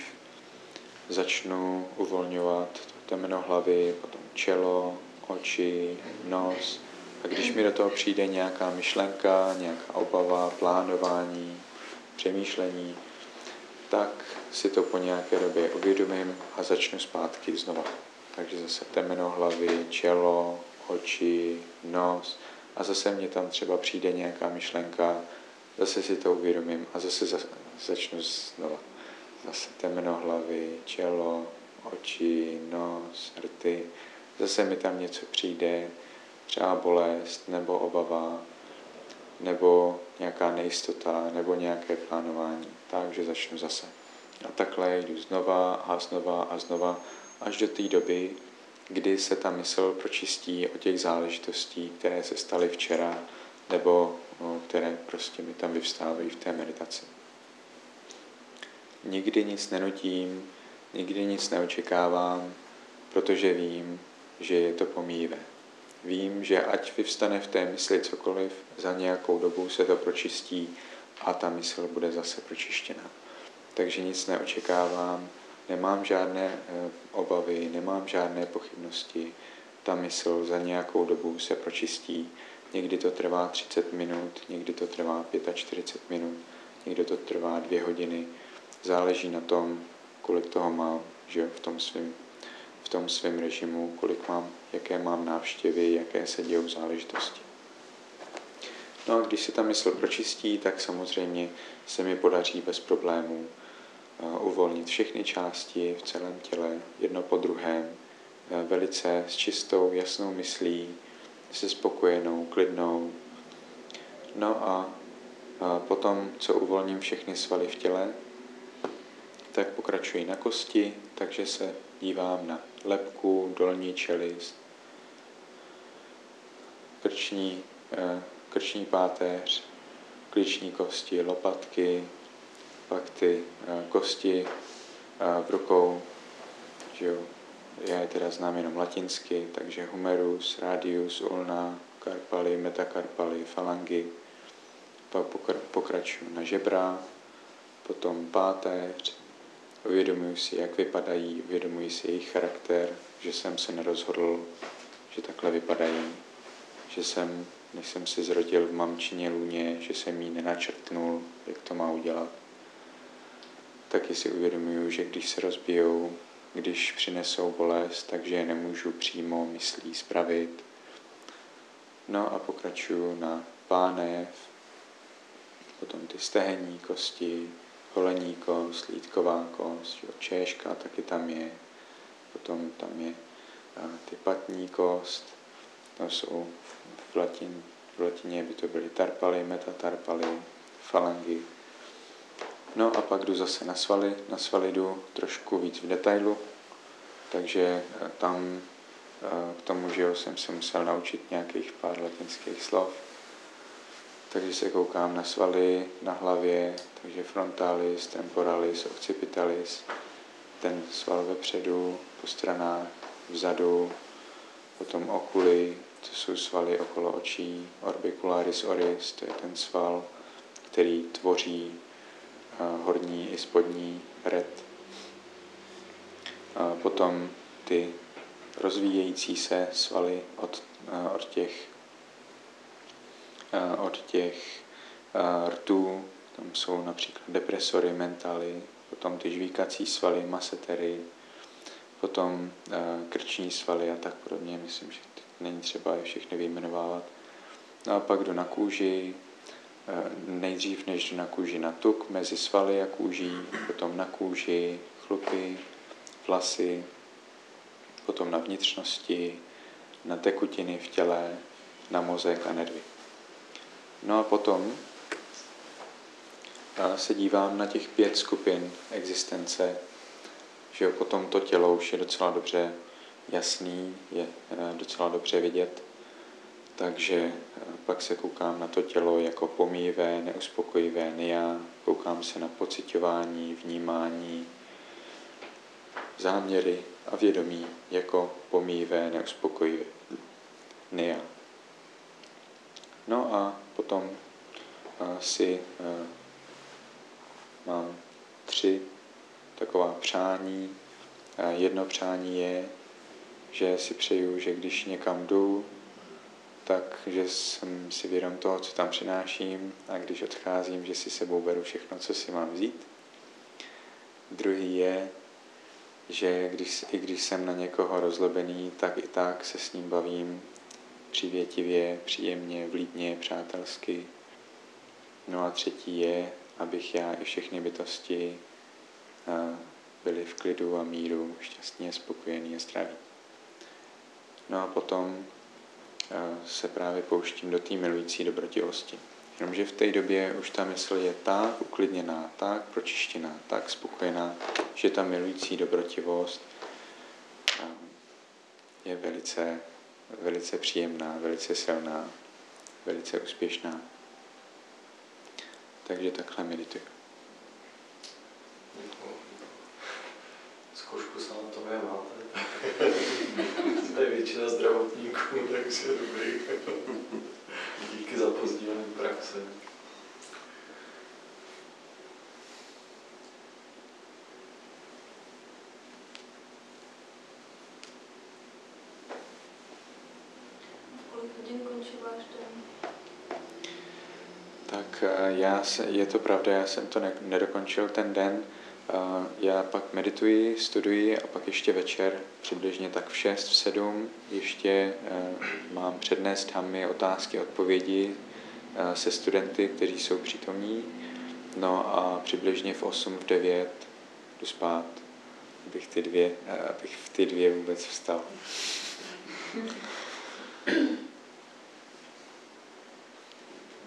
začnu uvolňovat temeno hlavy, potom čelo, oči, nos. A když mi do toho přijde nějaká myšlenka, nějaká obava, plánování, přemýšlení, tak si to po nějaké době uvědomím a začnu zpátky znova. Takže zase temeno hlavy, čelo, oči, nos a zase mě tam třeba přijde nějaká myšlenka, zase si to uvědomím a zase za, začnu znova. Zase temeno hlavy, čelo, oči, nos, rty. Zase mi tam něco přijde, třeba bolest nebo obava, nebo nějaká nejistota, nebo nějaké plánování. Takže začnu zase. A takhle jdu znova a znova a znova, až do té doby, kdy se ta mysl pročistí o těch záležitostí, které se staly včera, nebo no, které prostě mi tam vyvstávají v té meditaci. Nikdy nic nenutím, nikdy nic neočekávám, protože vím, že je to pomíjivé. Vím, že ať vyvstane v té mysli cokoliv, za nějakou dobu se to pročistí a ta mysl bude zase pročištěná. Takže nic neočekávám, nemám žádné eh, obavy, nemám žádné pochybnosti. Ta mysl za nějakou dobu se pročistí. Někdy to trvá 30 minut, někdy to trvá 45 minut, někdy to trvá dvě hodiny. Záleží na tom, kolik toho mám že v tom svém tom svém režimu, kolik mám, jaké mám návštěvy, jaké se dějou záležitosti. No a když se ta mysl pročistí, tak samozřejmě se mi podaří bez problémů uvolnit všechny části v celém těle, jedno po druhém, velice s čistou, jasnou myslí, se spokojenou, klidnou. No a potom, co uvolním všechny svaly v těle, tak pokračuji na kosti, takže se dívám na lepku, dolní čelist, krční, eh, krční páteř, klíční kosti, lopatky, pak ty eh, kosti eh, v rukou, že jo, já je teda znám jenom latinsky, takže humerus, radius, ulna, karpaly, metakarpaly, falangy, pak pokračuju na žebra, potom páteř, uvědomuji si, jak vypadají, uvědomuji si jejich charakter, že jsem se nerozhodl, že takhle vypadají, že jsem, než jsem si zrodil v mamčině lůně, že jsem jí nenačrtnul, jak to má udělat. Taky si uvědomuju, že když se rozbijou, když přinesou bolest, takže je nemůžu přímo myslí spravit. No a pokračuju na pánev, potom ty stehení kosti, holení kost, lítková kost, jo, češka taky tam je, potom tam je ty patní kost, to jsou v, latin, v latině by to byly tarpaly, metatarpaly, falangy. No a pak jdu zase na svaly, na svaly jdu trošku víc v detailu, takže tam k tomu, že jsem se musel naučit nějakých pár latinských slov, takže se koukám na svaly na hlavě, takže frontalis, temporalis, occipitalis, ten sval vepředu, po stranách, vzadu, potom okuly, to jsou svaly okolo očí, orbicularis oris, to je ten sval, který tvoří horní i spodní red. A potom ty rozvíjející se svaly od, od těch, od těch rtů, tam jsou například depresory, mentaly, potom ty žvíkací svaly, masetery, potom krční svaly a tak podobně. Myslím, že není třeba je všechny vyjmenovávat. No a pak jdu na kůži, nejdřív než jdu na kůži na tuk mezi svaly a kůží, potom na kůži, chlupy, vlasy, potom na vnitřnosti, na tekutiny v těle, na mozek a nervy. No a potom se dívám na těch pět skupin existence, že jo, potom to tělo už je docela dobře jasný, je eh, docela dobře vidět, takže eh, pak se koukám na to tělo jako pomíjivé, neuspokojivé nia, koukám se na pocitování, vnímání, záměry a vědomí jako pomíjivé, neuspokojivé nia. No a potom eh, si mám tři taková přání. Jedno přání je, že si přeju, že když někam jdu, tak, že jsem si vědom toho, co tam přináším a když odcházím, že si sebou beru všechno, co si mám vzít. Druhý je, že když, i když jsem na někoho rozlobený, tak i tak se s ním bavím přivětivě, příjemně, vlídně, přátelsky. No a třetí je, abych já i všechny bytosti byli v klidu a míru, šťastní, spokojení a zdraví. No a potom se právě pouštím do té milující dobrotivosti. Jenomže v té době už ta mysl je tak uklidněná, tak pročištěná, tak spokojená, že ta milující dobrotivost je velice, velice příjemná, velice silná, velice úspěšná. Takže takhle medituju. Zkoušku máte. to je většina zdravotníků, takže dobrý. Díky za pozdílení praxe. Tak eh, já se, je to pravda, já jsem to ne, nedokončil ten den. Já pak medituji, studuji a pak ještě večer, přibližně tak v 6, v 7, ještě eh, mám přednést hamy otázky, odpovědi eh, se studenty, kteří jsou přítomní. No a přibližně v 8, v 9 jdu spát, abych, ty dvě, abych v ty dvě vůbec vstal.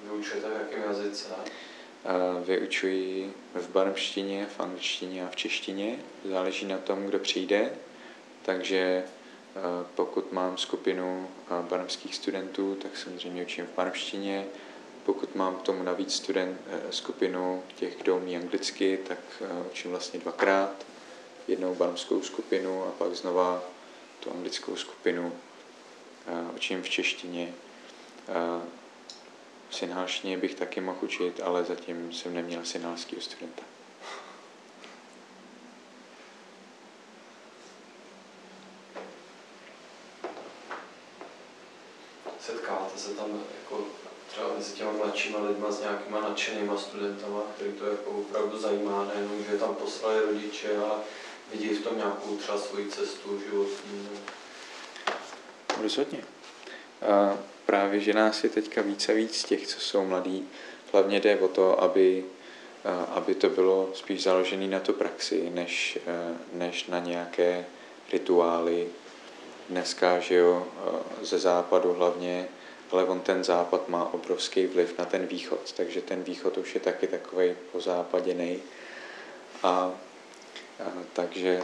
Vyučujete v jakém jazyce? Vyučuji v barmštině, v angličtině a v češtině. Záleží na tom, kdo přijde. Takže pokud mám skupinu barmských studentů, tak samozřejmě učím v barmštině. Pokud mám k tomu navíc student, skupinu těch, kdo umí anglicky, tak učím vlastně dvakrát. Jednou barmskou skupinu a pak znova tu anglickou skupinu učím v češtině. V synhálštině bych taky mohl učit, ale zatím jsem neměl synhálského studenta. Setkáváte se tam jako třeba mezi těma mladšíma lidma s nějakýma nadšenýma studentama, který to jako opravdu zajímá, nejenom, že tam poslali rodiče, ale vidí v tom nějakou třeba svoji cestu životní. Rozhodně. Právě, že nás je teďka víc a víc těch, co jsou mladí. Hlavně jde o to, aby, aby to bylo spíš založené na tu praxi, než, než na nějaké rituály. Dneska, že jo, ze západu hlavně, ale on ten západ má obrovský vliv na ten východ, takže ten východ už je taky takový pozápaděný. A takže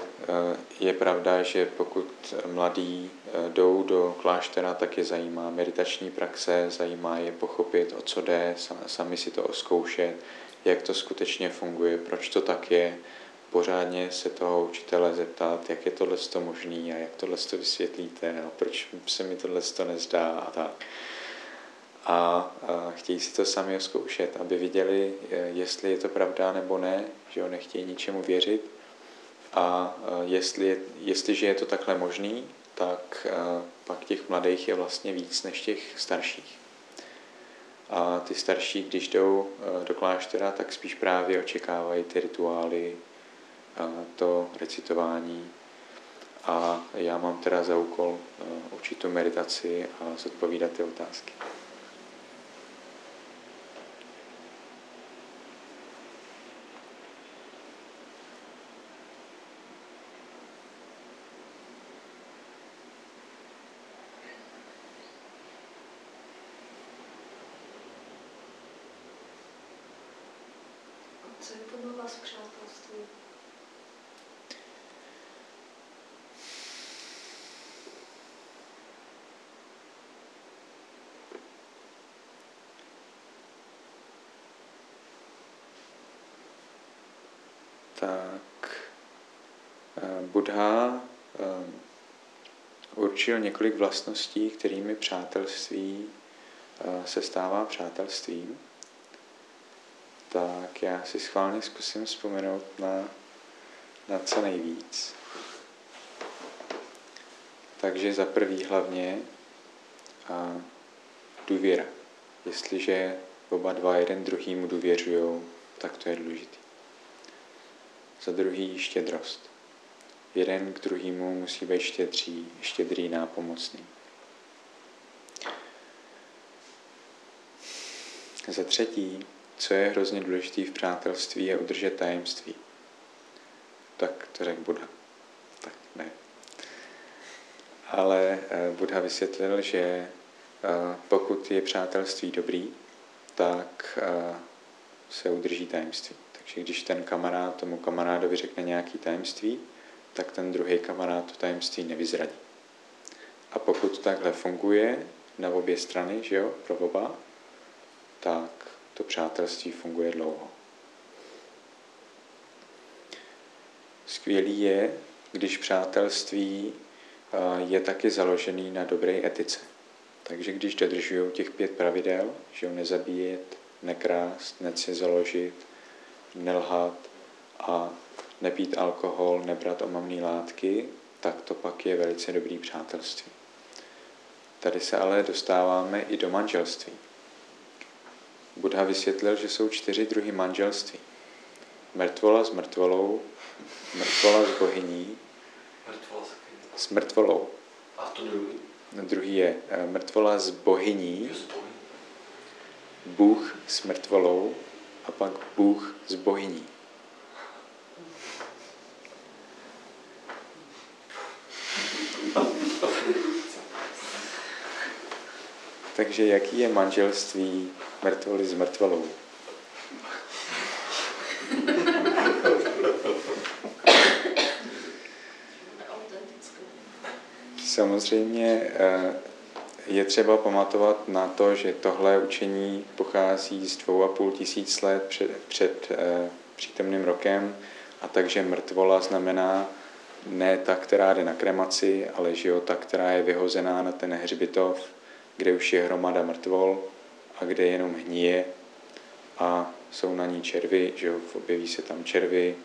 je pravda, že pokud mladí jdou do kláštera, tak je zajímá meditační praxe, zajímá je pochopit, o co jde, sami si to oskoušet, jak to skutečně funguje, proč to tak je pořádně se toho učitele zeptat, jak je tohle to možný a jak tohle to vysvětlíte a proč se mi tohle to nezdá a tak. A, chtějí si to sami oskoušet, aby viděli, jestli je to pravda nebo ne, že ho nechtějí ničemu věřit. A jestli, jestliže je to takhle možný, tak pak těch mladých je vlastně víc než těch starších. A ty starší, když jdou do kláštera, tak spíš právě očekávají ty rituály, to recitování. A já mám teda za úkol učit tu meditaci a zodpovídat ty otázky. Co je podle vás přátelství? Tak eh, Buddha eh, určil několik vlastností, kterými přátelství eh, se stává přátelstvím tak já si schválně zkusím vzpomenout na, na co nejvíc. Takže za prvý hlavně a důvěra. Jestliže oba dva jeden druhýmu důvěřují, tak to je důležitý. Za druhý štědrost. Jeden k druhému musí být štědří, štědrý, nápomocný. Za třetí co je hrozně důležité v přátelství, je udržet tajemství. Tak to řekl Buddha. Tak ne. Ale eh, Buddha vysvětlil, že eh, pokud je přátelství dobrý, tak eh, se udrží tajemství. Takže když ten kamarád tomu kamarádovi řekne nějaký tajemství, tak ten druhý kamarád to tajemství nevyzradí. A pokud takhle funguje na obě strany, že jo, pro oba, tak to přátelství funguje dlouho. Skvělý je, když přátelství je taky založený na dobré etice. Takže když dodržují těch pět pravidel, že ho nezabíjet, nekrást, necizoložit, nelhat a nepít alkohol, nebrat omamné látky, tak to pak je velice dobrý přátelství. Tady se ale dostáváme i do manželství. Buddha vysvětlil, že jsou čtyři druhy manželství. Mrtvola s mrtvolou, mrtvola s bohyní, s mrtvolou. A to druhý? Druhý je eh, mrtvola s bohyní, Bůh s mrtvolou a pak Bůh s bohyní. Takže jaký je manželství mrtvoly s mrtvolou? Samozřejmě eh, je třeba pamatovat na to, že tohle učení pochází z dvou a půl tisíc let před, před eh, přítomným rokem. A takže mrtvola znamená ne ta, která jde na kremaci, ale že ta, která je vyhozená na ten hřbitov, kde už je hromada mrtvol a kde jenom hníje a jsou na ní červy, že jo, objeví se tam červy.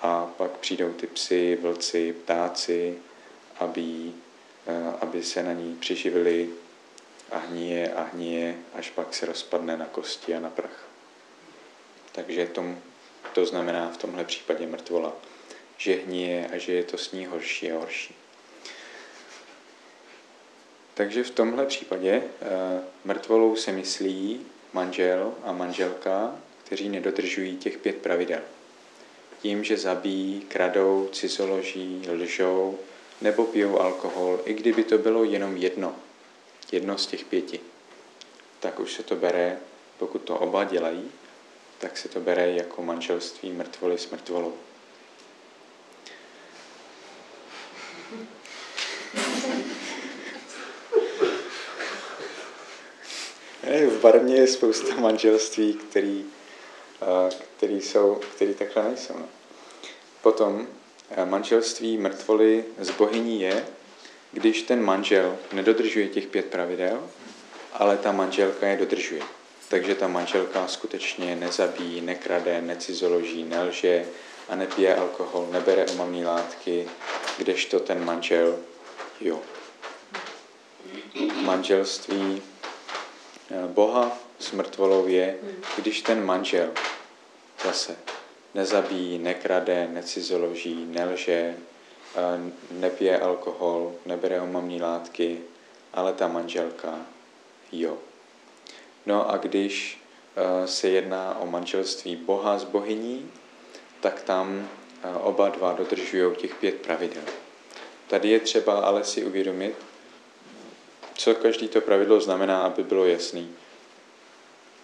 A pak přijdou ty psy, vlci, ptáci, aby, aby se na ní přiživili a hníje a hníje, až pak se rozpadne na kosti a na prach. Takže tom, to znamená v tomhle případě mrtvola, že hníje a že je to s ní horší a horší. Takže v tomhle případě eh, mrtvolou se myslí manžel a manželka, kteří nedodržují těch pět pravidel. Tím, že zabíjí, kradou, cizoloží, lžou nebo pijou alkohol, i kdyby to bylo jenom jedno, jedno z těch pěti, tak už se to bere, pokud to oba dělají, tak se to bere jako manželství mrtvoly s mrtvolou. V Barmě je spousta manželství, který, který, jsou, který takhle nejsou. No. Potom eh, manželství mrtvoly z bohyní je, když ten manžel nedodržuje těch pět pravidel, ale ta manželka je dodržuje. Takže ta manželka skutečně nezabíjí, nekrade, necizoloží, nelže a nepije alkohol, nebere omamné látky, kdežto ten manžel, jo. Manželství eh, Boha s mrtvolou je, když ten manžel zase nezabíjí, nekrade, necizoloží, nelže, nepije alkohol, nebere omamné látky, ale ta manželka jo. No a když eh, se jedná o manželství Boha s bohyní, tak tam eh, oba dva dodržují těch pět pravidel. Tady je třeba ale si uvědomit, co každý to pravidlo znamená, aby bylo jasný,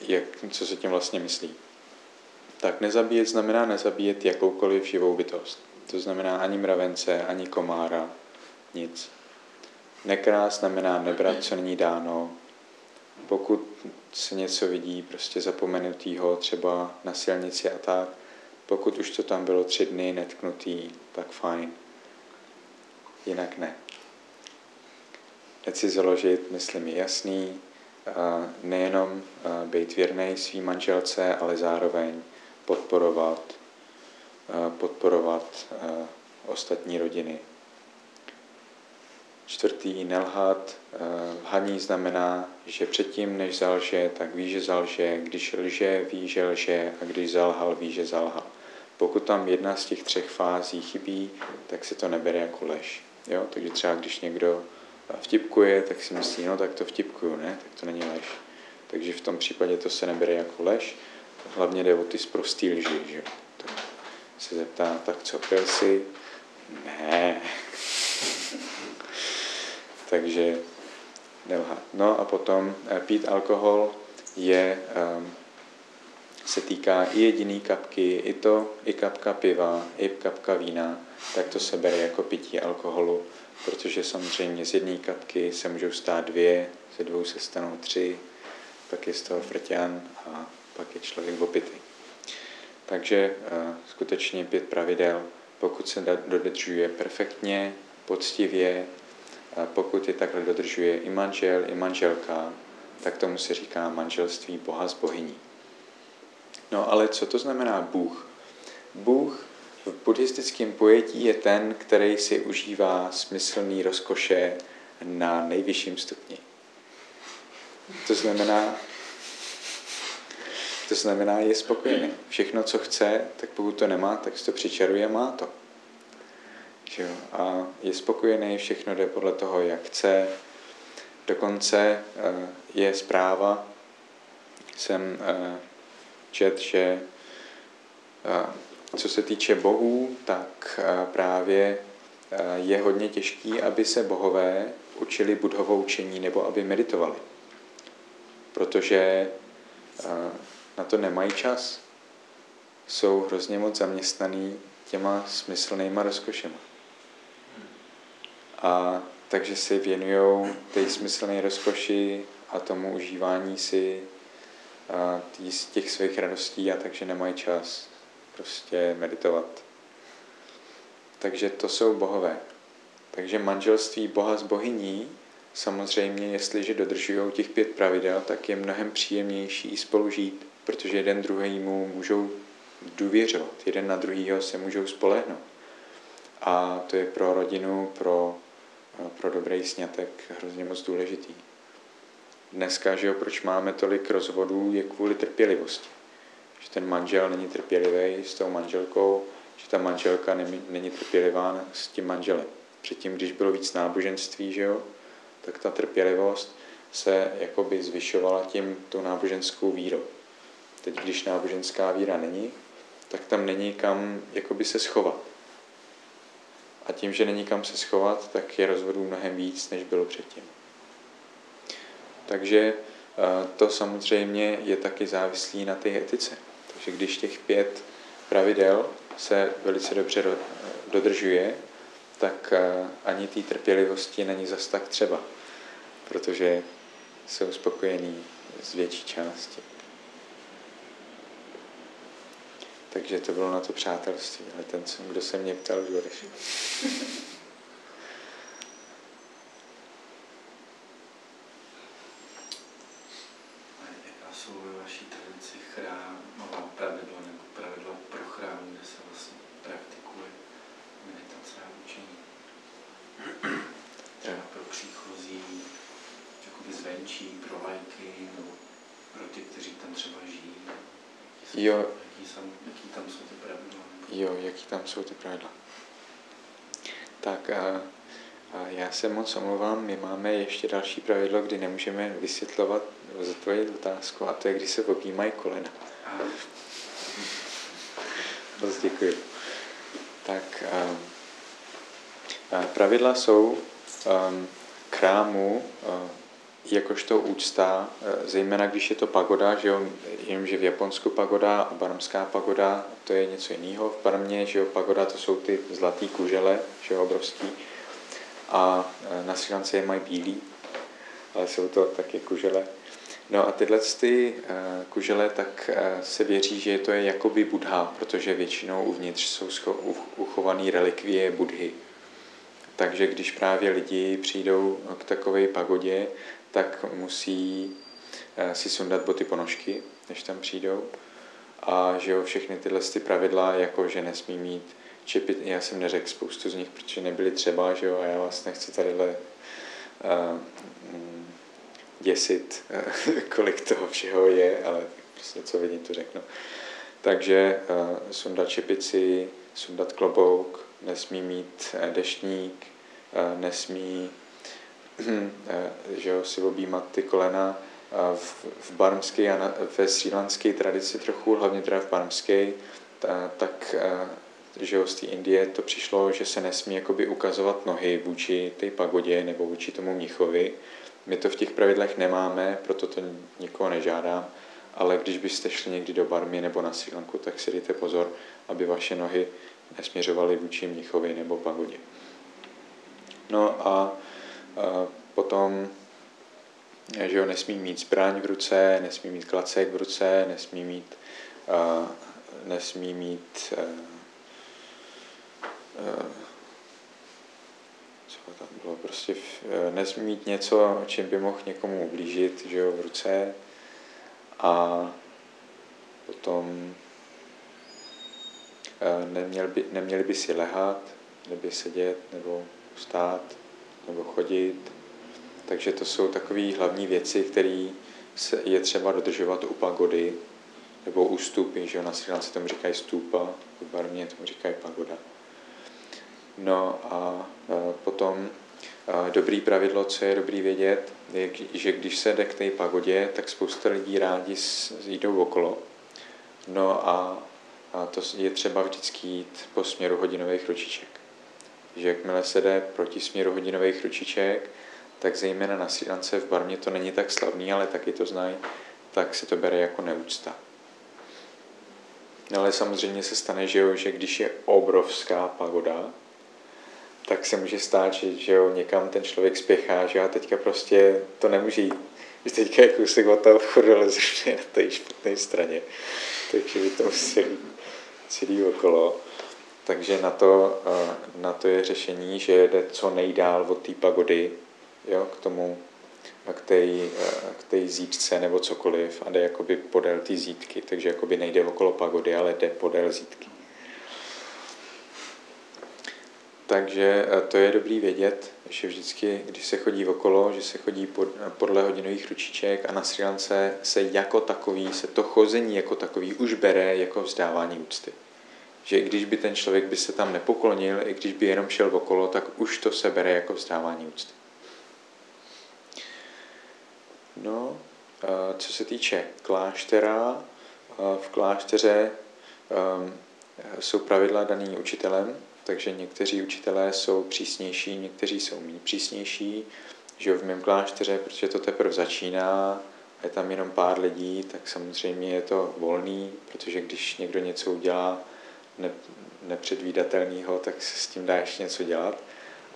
jak, co se tím vlastně myslí. Tak nezabíjet znamená nezabíjet jakoukoliv živou bytost. To znamená ani mravence, ani komára, nic. Nekrás znamená nebrat, co není dáno, pokud se něco vidí prostě zapomenutýho třeba na silnici a tak, pokud už to tam bylo tři dny netknutý, tak fajn. Jinak ne. Nechci založit, myslím, je jasný, nejenom být věrný svým manželce, ale zároveň podporovat, podporovat ostatní rodiny. Čtvrtý, nelhat. Lhaní znamená, že předtím, než zalže, tak ví, že zalže. Když lže, ví, že lže. A když zalhal, ví, že zalhal. Pokud tam jedna z těch třech fází chybí, tak se to nebere jako lež. Jo? Takže třeba když někdo vtipkuje, tak si myslí, no tak to vtipkuju, ne? Tak to není lež. Takže v tom případě to se nebere jako lež. Hlavně jde o ty zprostý lži, že Tak se zeptá, tak co, pil jsi? Ne. Takže nelhat. No a potom eh, pít alkohol je, um, se týká i jediný kapky, i to, i kapka piva, i kapka vína, tak to se bere jako pití alkoholu, protože samozřejmě z jedné kapky se můžou stát dvě, ze dvou se stanou tři, pak je z toho frťan a pak je člověk opitý. Takže uh, skutečně pět pravidel, pokud se dodržuje perfektně, poctivě, pokud je takhle dodržuje i manžel, i manželka, tak tomu se říká manželství Boha s bohyní. No ale co to znamená Bůh? Bůh v buddhistickém pojetí je ten, který si užívá smyslný rozkoše na nejvyšším stupni. To znamená, to znamená, je spokojený. Všechno, co chce, tak pokud to nemá, tak si to přičaruje, má to. Že jo? A je spokojený, všechno jde podle toho, jak chce. Dokonce uh, je zpráva, jsem uh, čet, že uh, co se týče bohů, tak právě je hodně těžký, aby se bohové učili budhovo učení nebo aby meditovali. Protože na to nemají čas. Jsou hrozně moc zaměstnaný těma smyslnýma rozkošema. A takže si věnují té smyslné rozkoši a tomu užívání si a těch svých radostí a takže nemají čas prostě meditovat. Takže to jsou bohové. Takže manželství Boha s bohyní, samozřejmě, jestliže dodržují těch pět pravidel, tak je mnohem příjemnější spolu žít, protože jeden druhýmu můžou důvěřovat, jeden na druhýho se můžou spolehnout. A to je pro rodinu, pro pro dobrý snětek hrozně moc důležitý. Dneska, že jo, proč máme tolik rozvodů, je kvůli trpělivosti. Že ten manžel není trpělivý s tou manželkou, že ta manželka není trpělivá s tím manželem. Předtím, když bylo víc náboženství, že jo, tak ta trpělivost se jakoby zvyšovala tím tou náboženskou vírou. Teď, když náboženská víra není, tak tam není kam jakoby se schovat. A tím, že není kam se schovat, tak je rozvodů mnohem víc, než bylo předtím. Takže eh, to samozřejmě je taky závislý na té etice. Takže když těch pět pravidel se velice dobře dodržuje, tak eh, ani té trpělivosti není zas tak třeba, protože jsou spokojení z větší části. Takže to bylo na to přátelství, ale ten, kdo se mě ptal, už odešel. Jaká jsou ve vaší tradici chrámová pravidla nebo pravidla pro chrám, kde se vlastně praktikuje meditace a učení? Třeba pro příchozí, jakoby zvenčí, pro lajky, nebo pro ty, kteří tam třeba žijí. Jaký, Jo. Jaký, tam, jaký tam jsou ty pravidla? Jo, jaký tam jsou ty pravidla. Tak a, a já se moc omlouvám, my máme ještě další pravidlo, kdy nemůžeme vysvětlovat nebo zodpovědět otázku, a to je, když se objímají kolena. Moc děkuji. Tak a, a pravidla jsou um, k chrámu uh, jakožto úcta, uh, zejména když je to pagoda, že jo, jenomže v Japonsku pagoda a barmská pagoda, to je něco jiného. V Barmě, že jo, pagoda to jsou ty zlatý kužele, že jo, obrovský. A uh, na Sri Lance je mají bílý, ale jsou to taky kužele. No a tyhle ty uh, kužele, tak uh, se věří, že to je jakoby Buddha, protože většinou uvnitř jsou uchované relikvie Budhy. Takže když právě lidi přijdou k takové pagodě, tak musí si sundat boty ponožky, než tam přijdou. A že jo, všechny tyhle ty pravidla, jako že nesmí mít čepy, já jsem neřekl spoustu z nich, protože nebyly třeba, že jo, a já vás nechci tadyhle uh, děsit, kolik toho všeho je, ale prostě co vidím, to řeknu. Takže uh, sundat čepici, sundat klobouk, nesmí mít deštník, uh, nesmí že jo, si objímat ty kolena. V, v barmské a na, ve srílanské tradici trochu, hlavně teda v barmské, ta, tak že z té Indie to přišlo, že se nesmí jakoby ukazovat nohy vůči té pagodě nebo vůči tomu mnichovi, my to v těch pravidlech nemáme, proto to nikoho nežádám, ale když byste šli někdy do Barmy nebo na Sri Lanku, tak si dejte pozor, aby vaše nohy nesměřovaly vůči mnichovi nebo pagodě. No a, a potom, že jo, nesmí mít zbraň v ruce, nesmí mít klacek v ruce, nesmí mít, nesmí mít co tam bylo, prostě nesmí mít něco, čím by mohl někomu ublížit, že jo, v ruce a potom neměl by, neměli by si lehat, měli by sedět nebo stát nebo chodit. Takže to jsou takové hlavní věci, které je třeba dodržovat u pagody nebo u stupy, že jo, na Sri Lance tomu říkají stupa, v Barmě tomu říkají pagoda. No a potom dobrý pravidlo, co je dobrý vědět, je, že když se jde k té pagodě, tak spousta lidí rádi jdou okolo. No a, to je třeba vždycky jít po směru hodinových ručiček. Že jakmile se jde proti směru hodinových ručiček, tak zejména na Sri Lance v Barmě to není tak slavný, ale taky to znají, tak se to bere jako neúcta. No ale samozřejmě se stane, že, jo, že když je obrovská pagoda, tak se může stát, že, že jo, někam ten člověk spěchá, že a teďka prostě to nemůže jít. Že teďka je kousek od toho vchodu, ale zřejmě na té špatné straně. Takže by to museli celý okolo. Takže na to, na to je řešení, že jde co nejdál od té pagody, jo, k tomu, k té, k té zítce nebo cokoliv a jde jakoby podél té zítky, takže jakoby nejde okolo pagody, ale jde podél zítky. Takže to je dobrý vědět, že vždycky, když se chodí okolo, že se chodí pod, podle hodinových ručiček a na Sri Lance se jako takový, se to chození jako takový už bere jako vzdávání úcty. Že i když by ten člověk by se tam nepoklonil, i když by jenom šel okolo, tak už to se bere jako vzdávání úcty. No, co se týče kláštera, v klášteře jsou pravidla daný učitelem, takže někteří učitelé jsou přísnější, někteří jsou méně přísnější. Že v mém klášteře, protože to teprve začíná, je tam jenom pár lidí, tak samozřejmě je to volný, protože když někdo něco udělá ne, nepředvídatelného, tak se s tím dá ještě něco dělat.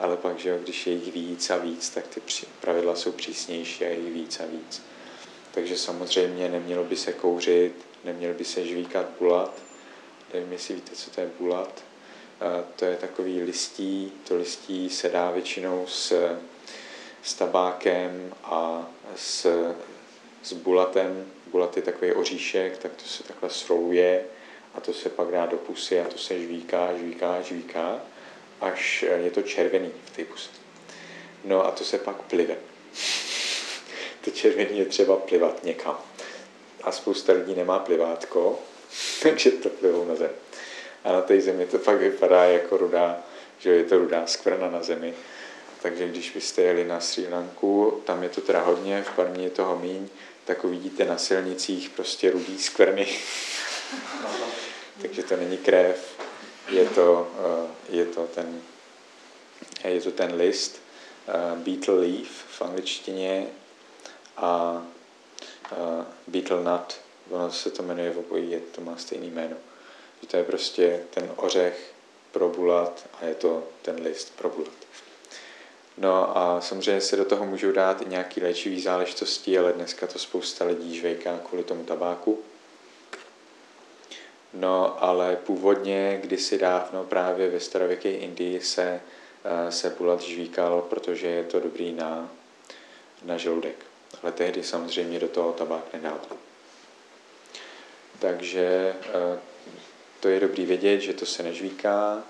Ale pak, že když je jich víc a víc, tak ty pravidla jsou přísnější a je jich víc a víc. Takže samozřejmě nemělo by se kouřit, neměl by se žvíkat bulat, nevím, jestli víte, co to je bulat. To je takový listí, to listí se dá většinou s, s tabákem a s, s bulatem. Bulat je takový oříšek, tak to se takhle sroluje a to se pak dá do pusy a to se žvíká, žvíká, žvíká, až je to červený v té puse. No a to se pak plive. to červený je třeba plivat někam. A spousta lidí nemá plivátko, takže to plivou na zem. A na té zemi to fakt vypadá jako rudá, že je to rudá skvrna na zemi. Takže když byste jeli na Sri Lanku, tam je to teda hodně, v Parmě je toho míň, tak uvidíte na silnicích prostě rudý skvrny. Takže to není krev, je to, eh, je to, ten, je to ten list, uh, beetle leaf v angličtině a uh, beetle nut, ono se to jmenuje v obojí, to má stejný jméno. Že to je prostě ten ořech pro bulat a je to ten list pro bulat. No a samozřejmě se do toho můžou dát i nějaké léčivé záležitosti, ale dneska to spousta lidí žvejká kvůli tomu tabáku. No ale původně, kdysi dávno právě ve starověké Indii se Eh, se bulat žvíkal, protože je to dobrý na, na žaludek. Ale tehdy samozřejmě do toho tabák nedával. Takže eh, to je dobrý vědět, že to se nežvíká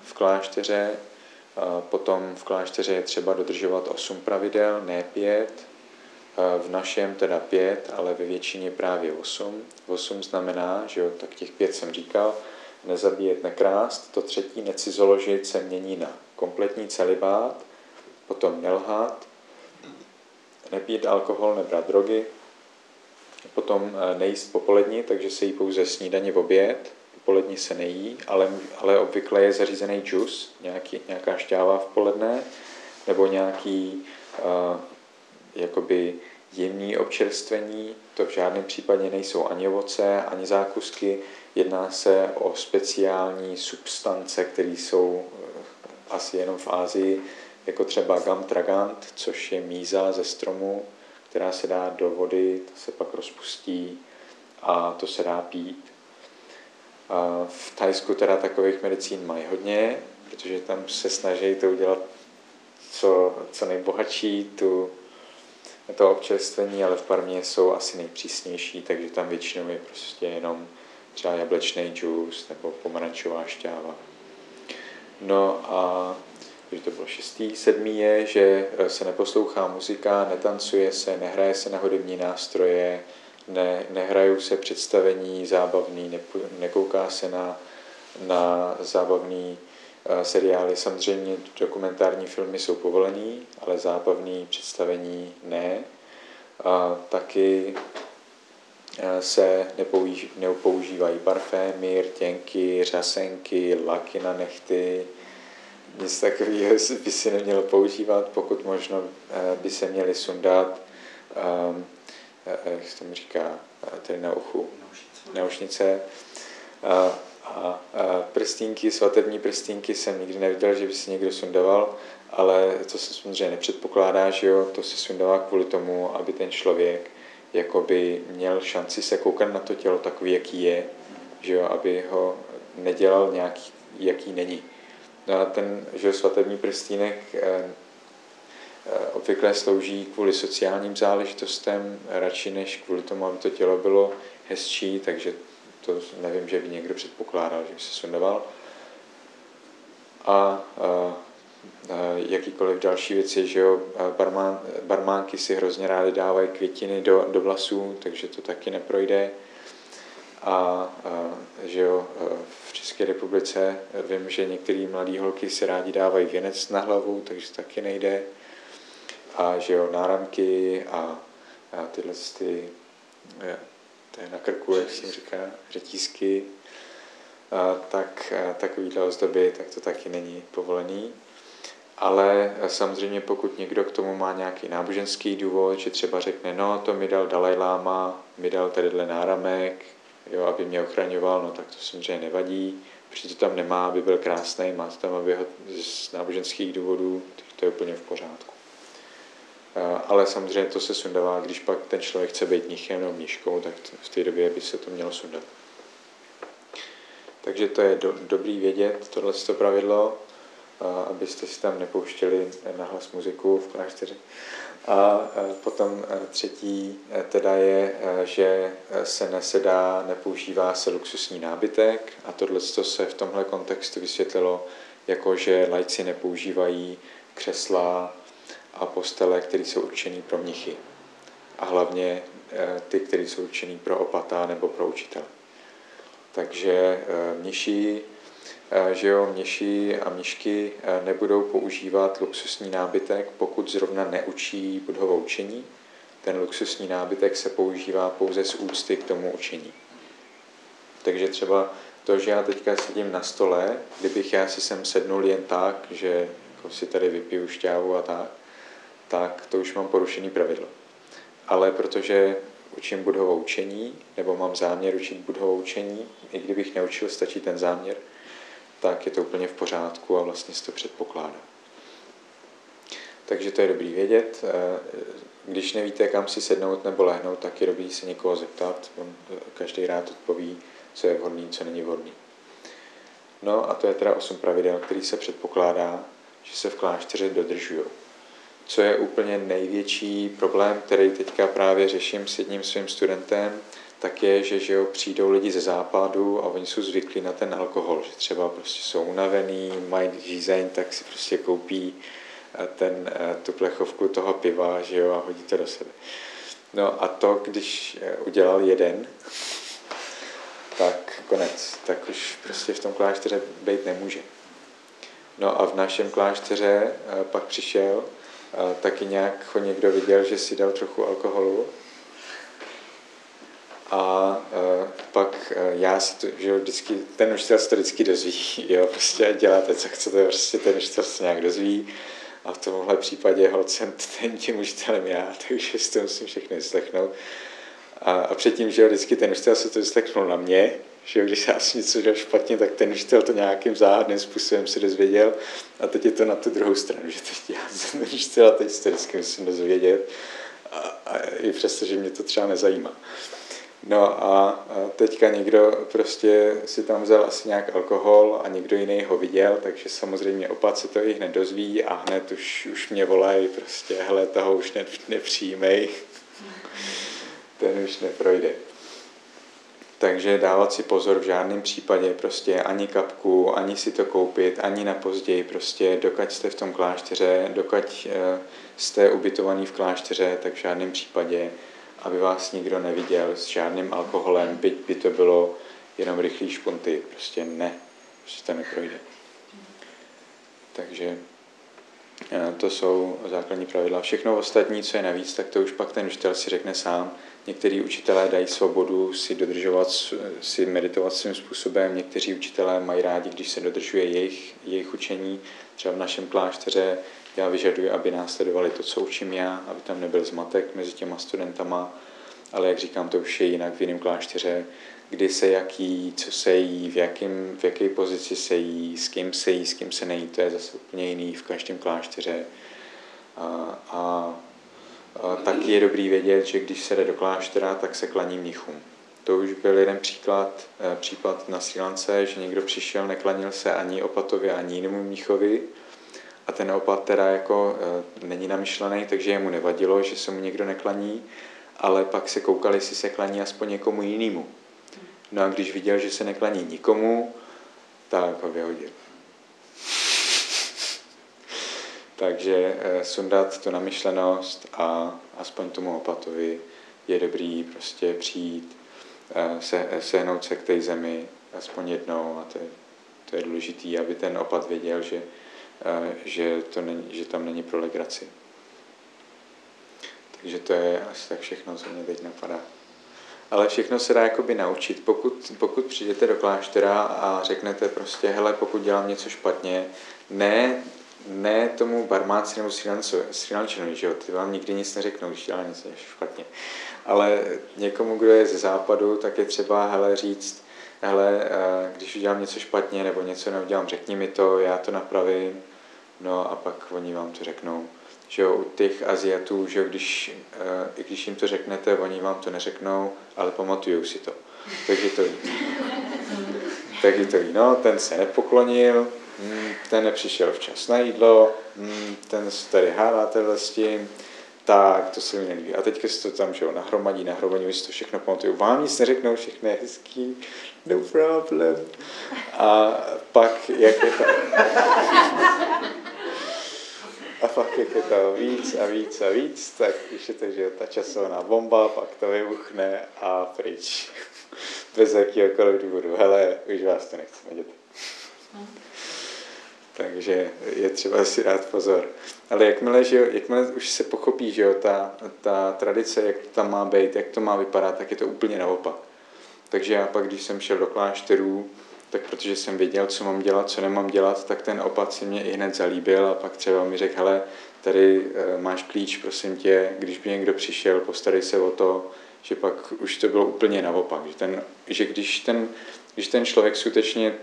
v klášteře. Eh, potom v klášteře je třeba dodržovat 8 pravidel, ne 5. V našem teda 5, ale ve většině právě 8. 8 znamená, že jo, tak těch 5 jsem říkal, nezabíjet, nekrást. To třetí, necizoložit, se mění na kompletní celibát, potom nelhat, nepít alkohol, nebrat drogy, potom eh, nejíst popolední, takže se jí pouze snídaně v oběd, popolední se nejí, ale, ale obvykle je zařízený džus, nějaký, nějaká šťáva v poledne, nebo nějaký uh, jakoby jemný občerstvení, to v žádném případě nejsou ani ovoce, ani zákusky, jedná se o speciální substance, které jsou asi jenom v Ázii, jako třeba gam tragant, což je míza ze stromu, která se dá do vody, to se pak rozpustí a to se dá pít. V Thajsku teda takových medicín mají hodně, protože tam se snaží to udělat co, co nejbohatší, tu, to občerstvení, ale v Parmě jsou asi nejpřísnější, takže tam většinou je prostě jenom třeba jablečný džus nebo pomarančová šťáva. No a takže to bylo šestý. Sedmý je, že e, se neposlouchá muzika, netancuje se, nehraje se na hudební nástroje, ne, nehrajou se představení zábavný, ne, nekouká se na, na zábavný uh, seriály. Samozřejmě dokumentární filmy jsou povolený, ale zábavný představení ne. A taky e, se nepoužívají parfémy, rtěnky, řasenky, laky na nechty, nic takového by si nemělo používat, pokud možno eh, by se měli sundat, um, jak se tomu říká, tedy na uchu, naušnice. A, a, a prstínky, svatební prstínky jsem nikdy neviděl, že by si někdo sundoval, ale to se samozřejmě nepředpokládá, že jo, to se sundává kvůli tomu, aby ten člověk jakoby měl šanci se koukat na to tělo takový, jaký je, že jo, aby ho nedělal nějaký, jaký není. No a ten že svatební prstínek eh, eh, obvykle slouží kvůli sociálním záležitostem, radši než kvůli tomu, aby to tělo bylo hezčí, takže to nevím, že by někdo předpokládal, že by se sundoval. A, a, a jakýkoliv další věci, že jo, barmán, barmánky si hrozně rády dávají květiny do, do vlasů, takže to taky neprojde a, a že jo, v České republice vím, že některé mladé holky si rádi dávají věnec na hlavu, takže to taky nejde. A že jo, náramky a, a tyhle ty, to je na krku, jak si říká, řetízky, a tak a takovýhle ozdoby, tak to taky není povolený. Ale samozřejmě pokud někdo k tomu má nějaký náboženský důvod, že třeba řekne, no to mi dal Dalaj Lama, mi dal tadyhle náramek, jo, aby mě ochraňoval, no tak to samozřejmě nevadí, protože to tam nemá, aby byl krásný, má to tam, aby ho z náboženských důvodů, tak to je úplně v pořádku. Ale samozřejmě to se sundává, když pak ten člověk chce být mnichem nebo mniškou, tak v té době by se to mělo sundat. Takže to je do, dobrý vědět, tohle to pravidlo, abyste si tam nepouštěli na hlas muziku v klášteře. A potom třetí teda je, že se nesedá, nepoužívá se luxusní nábytek a tohle se v tomhle kontextu vysvětlilo jako, že lajci nepoužívají křesla a postele, které jsou určené pro mnichy. A hlavně ty, které jsou určené pro opata nebo pro učitele. Takže mniši Eh, že jo, měši a eh, nebudou používat luxusní nábytek, pokud zrovna neučí budhovo učení. Ten luxusní nábytek se používá pouze z úcty k tomu učení. Takže třeba to, že já teďka sedím na stole, kdybych já si sem sednul jen tak, že jako si tady vypiju šťávu a tak, tak to už mám porušený pravidlo. Ale protože učím budhovo učení, nebo mám záměr učit budhovo učení, i kdybych neučil, stačí ten záměr, tak je to úplně v pořádku a vlastně se to předpokládá. Takže to je dobrý vědět. Eh, když nevíte, kam si sednout nebo lehnout, tak je dobrý se někoho zeptat. On eh, každý rád odpoví, co je vhodný, co není vhodný. No a to je teda osm pravidel, který se předpokládá, že se v klášteře dodržují. Co je úplně největší problém, který teďka právě řeším s jedním svým studentem, tak je, že, že jo, přijdou lidi ze západu a oni jsou zvyklí na ten alkohol, že třeba prostě jsou unavený, mají žízeň, tak si prostě koupí eh, ten, eh, tu plechovku toho piva, že jo, a hodí to do sebe. No a to, když eh, udělal jeden, tak konec, tak už prostě v tom klášteře být nemůže. No a v našem klášteře pak přišel, taky nějak ho někdo viděl, že si dal trochu alkoholu. A uh, pak uh, já si to, že vždycky, ten učitel se to vždycky dozví, jo, prostě děláte, co chcete, prostě ten učitel se nějak dozví. A v tomhle případě hod jsem ten tím učitelem já, takže si to musím všechny vyslechnout. A, a předtím, že jo, vždycky ten učitel se to vyslechnul na mě, že když já jsem něco dělal špatně, tak ten učitel to nějakým záhadným způsobem se dozvěděl a teď je to na tu druhou stranu, že teď já jsem ten učitel a teď se vždycky musím dozvědět a, a i přesto, že mě to třeba nezajímá. No a teďka někdo prostě si tam vzal asi nějak alkohol a někdo jiný ho viděl, takže samozřejmě opat se to i hned dozví a hned už, už mě volají prostě, hele, toho už ne, nepřijmej, ten už neprojde. Takže dávat si pozor v žádném případě, prostě ani kapku, ani si to koupit, ani na později, prostě dokud jste v tom klášteře, dokud eh, jste ubytovaný v klášteře, tak v žádném případě aby vás nikdo neviděl s žádným alkoholem, byť by to bylo jenom rychlý špunty. Prostě ne, prostě to neprojde. Takže eh, to jsou základní pravidla. Všechno ostatní, co je navíc, tak to už pak ten učitel si řekne sám. Někteří učitelé dají svobodu si dodržovat, si meditovat svým způsobem. Někteří učitelé mají rádi, když se dodržuje jejich, jejich učení. Třeba v našem klášteře já vyžaduji, aby následovali to, co učím já, aby tam nebyl zmatek mezi těma studentama, ale jak říkám, to už je jinak v jiném klášteře, kdy se jaký, co se jí, v, jakým, v jaké pozici se jí, s kým se jí, s kým se nejí, to je zase úplně jiný v každém klášteře. A, a, a taky je dobrý vědět, že když se jde do kláštera, tak se klaní mnichům. To už byl jeden příklad, eh, případ na Sri Lance, že někdo přišel, neklanil se ani opatově, ani jinému mnichovi, a ten opat teda jako e, není namyšlený, takže jemu nevadilo, že se mu někdo neklaní, ale pak se koukal, jestli se klaní aspoň někomu jinému. No a když viděl, že se neklaní nikomu, tak ho vyhodil. Takže e, sundat tu namyšlenost a aspoň tomu opatovi je dobrý prostě přijít, e, se, sehnout se k té zemi aspoň jednou a to je, to je důležité, aby ten opat věděl, že že, to není, že tam není pro legraci. Takže to je asi tak všechno, co mě teď napadá. Ale všechno se dá jakoby naučit. Pokud, pokud přijdete do kláštera a řeknete prostě, hele, pokud dělám něco špatně, ne, ne tomu barmáci nebo srinalčanovi, že jo, ty vám nikdy nic neřeknou, když dělá něco špatně. Ale někomu, kdo je ze západu, tak je třeba, hele, říct, hele, eh, když udělám něco špatně nebo něco neudělám, řekni mi to, já to napravím, no a pak oni vám to řeknou. Že jo, u těch Aziatů, že jo, když, eh, i když jim to řeknete, oni vám to neřeknou, ale pamatujou si to. Takže to Takže to víno, ten se nepoklonil, ten nepřišel včas na jídlo, hm, ten tady hádá s tím, tak to se mi nelíbí. A teďka se to tam že jo, nahromadí, nahromadí, si to všechno pamatuju. Vám nic neřeknou, všechno je hezký, no problem. A pak, jak je to... A pak, jak je to víc a víc a víc, tak když je to, že ta časová bomba, pak to vybuchne a pryč. Bez jakýhokoliv důvodu. Hele, už vás to nechceme dělat. Takže je třeba si dát pozor. Ale jakmile, že, jakmile už se pochopí, že jo, ta, ta tradice, jak to tam má být, jak to má vypadat, tak je to úplně naopak. Takže já pak, když jsem šel do klášterů, tak protože jsem věděl, co mám dělat, co nemám dělat, tak ten opat si mě i hned zalíbil a pak třeba mi řekl, hele, tady e, máš klíč, prosím tě, když by někdo přišel, postarej se o to, že pak už to bylo úplně naopak. Že, ten, že když, ten, když ten člověk skutečně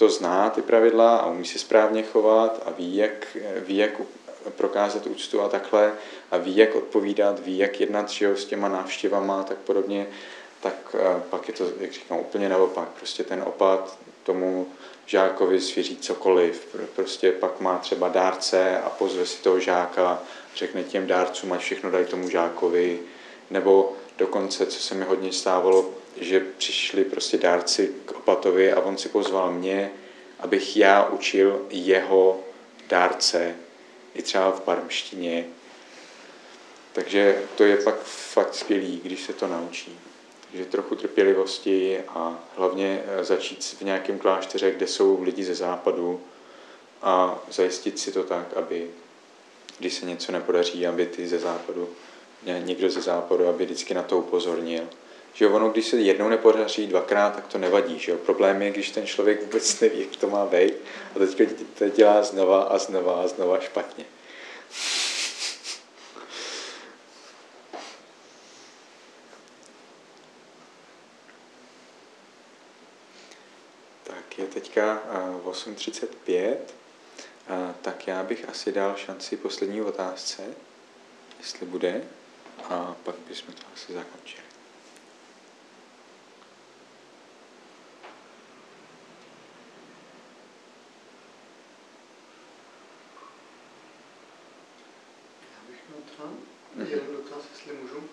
to zná, ty pravidla a umí se správně chovat a ví, jak, ví, jak prokázat úctu a takhle a ví, jak odpovídat, ví, jak jednat že s těma návštěvama a tak podobně, tak eh, pak je to, jak říkám, úplně naopak. Prostě ten opat tomu žákovi svěří cokoliv. Prostě pak má třeba dárce a pozve si toho žáka, řekne těm dárcům, ať všechno dají tomu žákovi. Nebo dokonce, co se mi hodně stávalo, že přišli prostě dárci k opatovi a on si pozval mě, abych já učil jeho dárce i třeba v barmštině. Takže to je pak fakt skvělý, když se to naučí. Takže trochu trpělivosti a hlavně eh, začít v nějakém klášteře, kde jsou lidi ze západu a zajistit si to tak, aby když se něco nepodaří, aby ty ze západu, někdo ze západu, aby vždycky na to upozornil. Že ono, když se jednou nepodaří dvakrát, tak to nevadí. Že jo? Problém je, když ten člověk vůbec neví, jak to má být a teď to dělá znova a znova a znova špatně. Tak je teďka 8.35, tak já bych asi dal šanci poslední otázce, jestli bude, a pak bychom to asi zakončili. jeden dotaz, jestli můžu.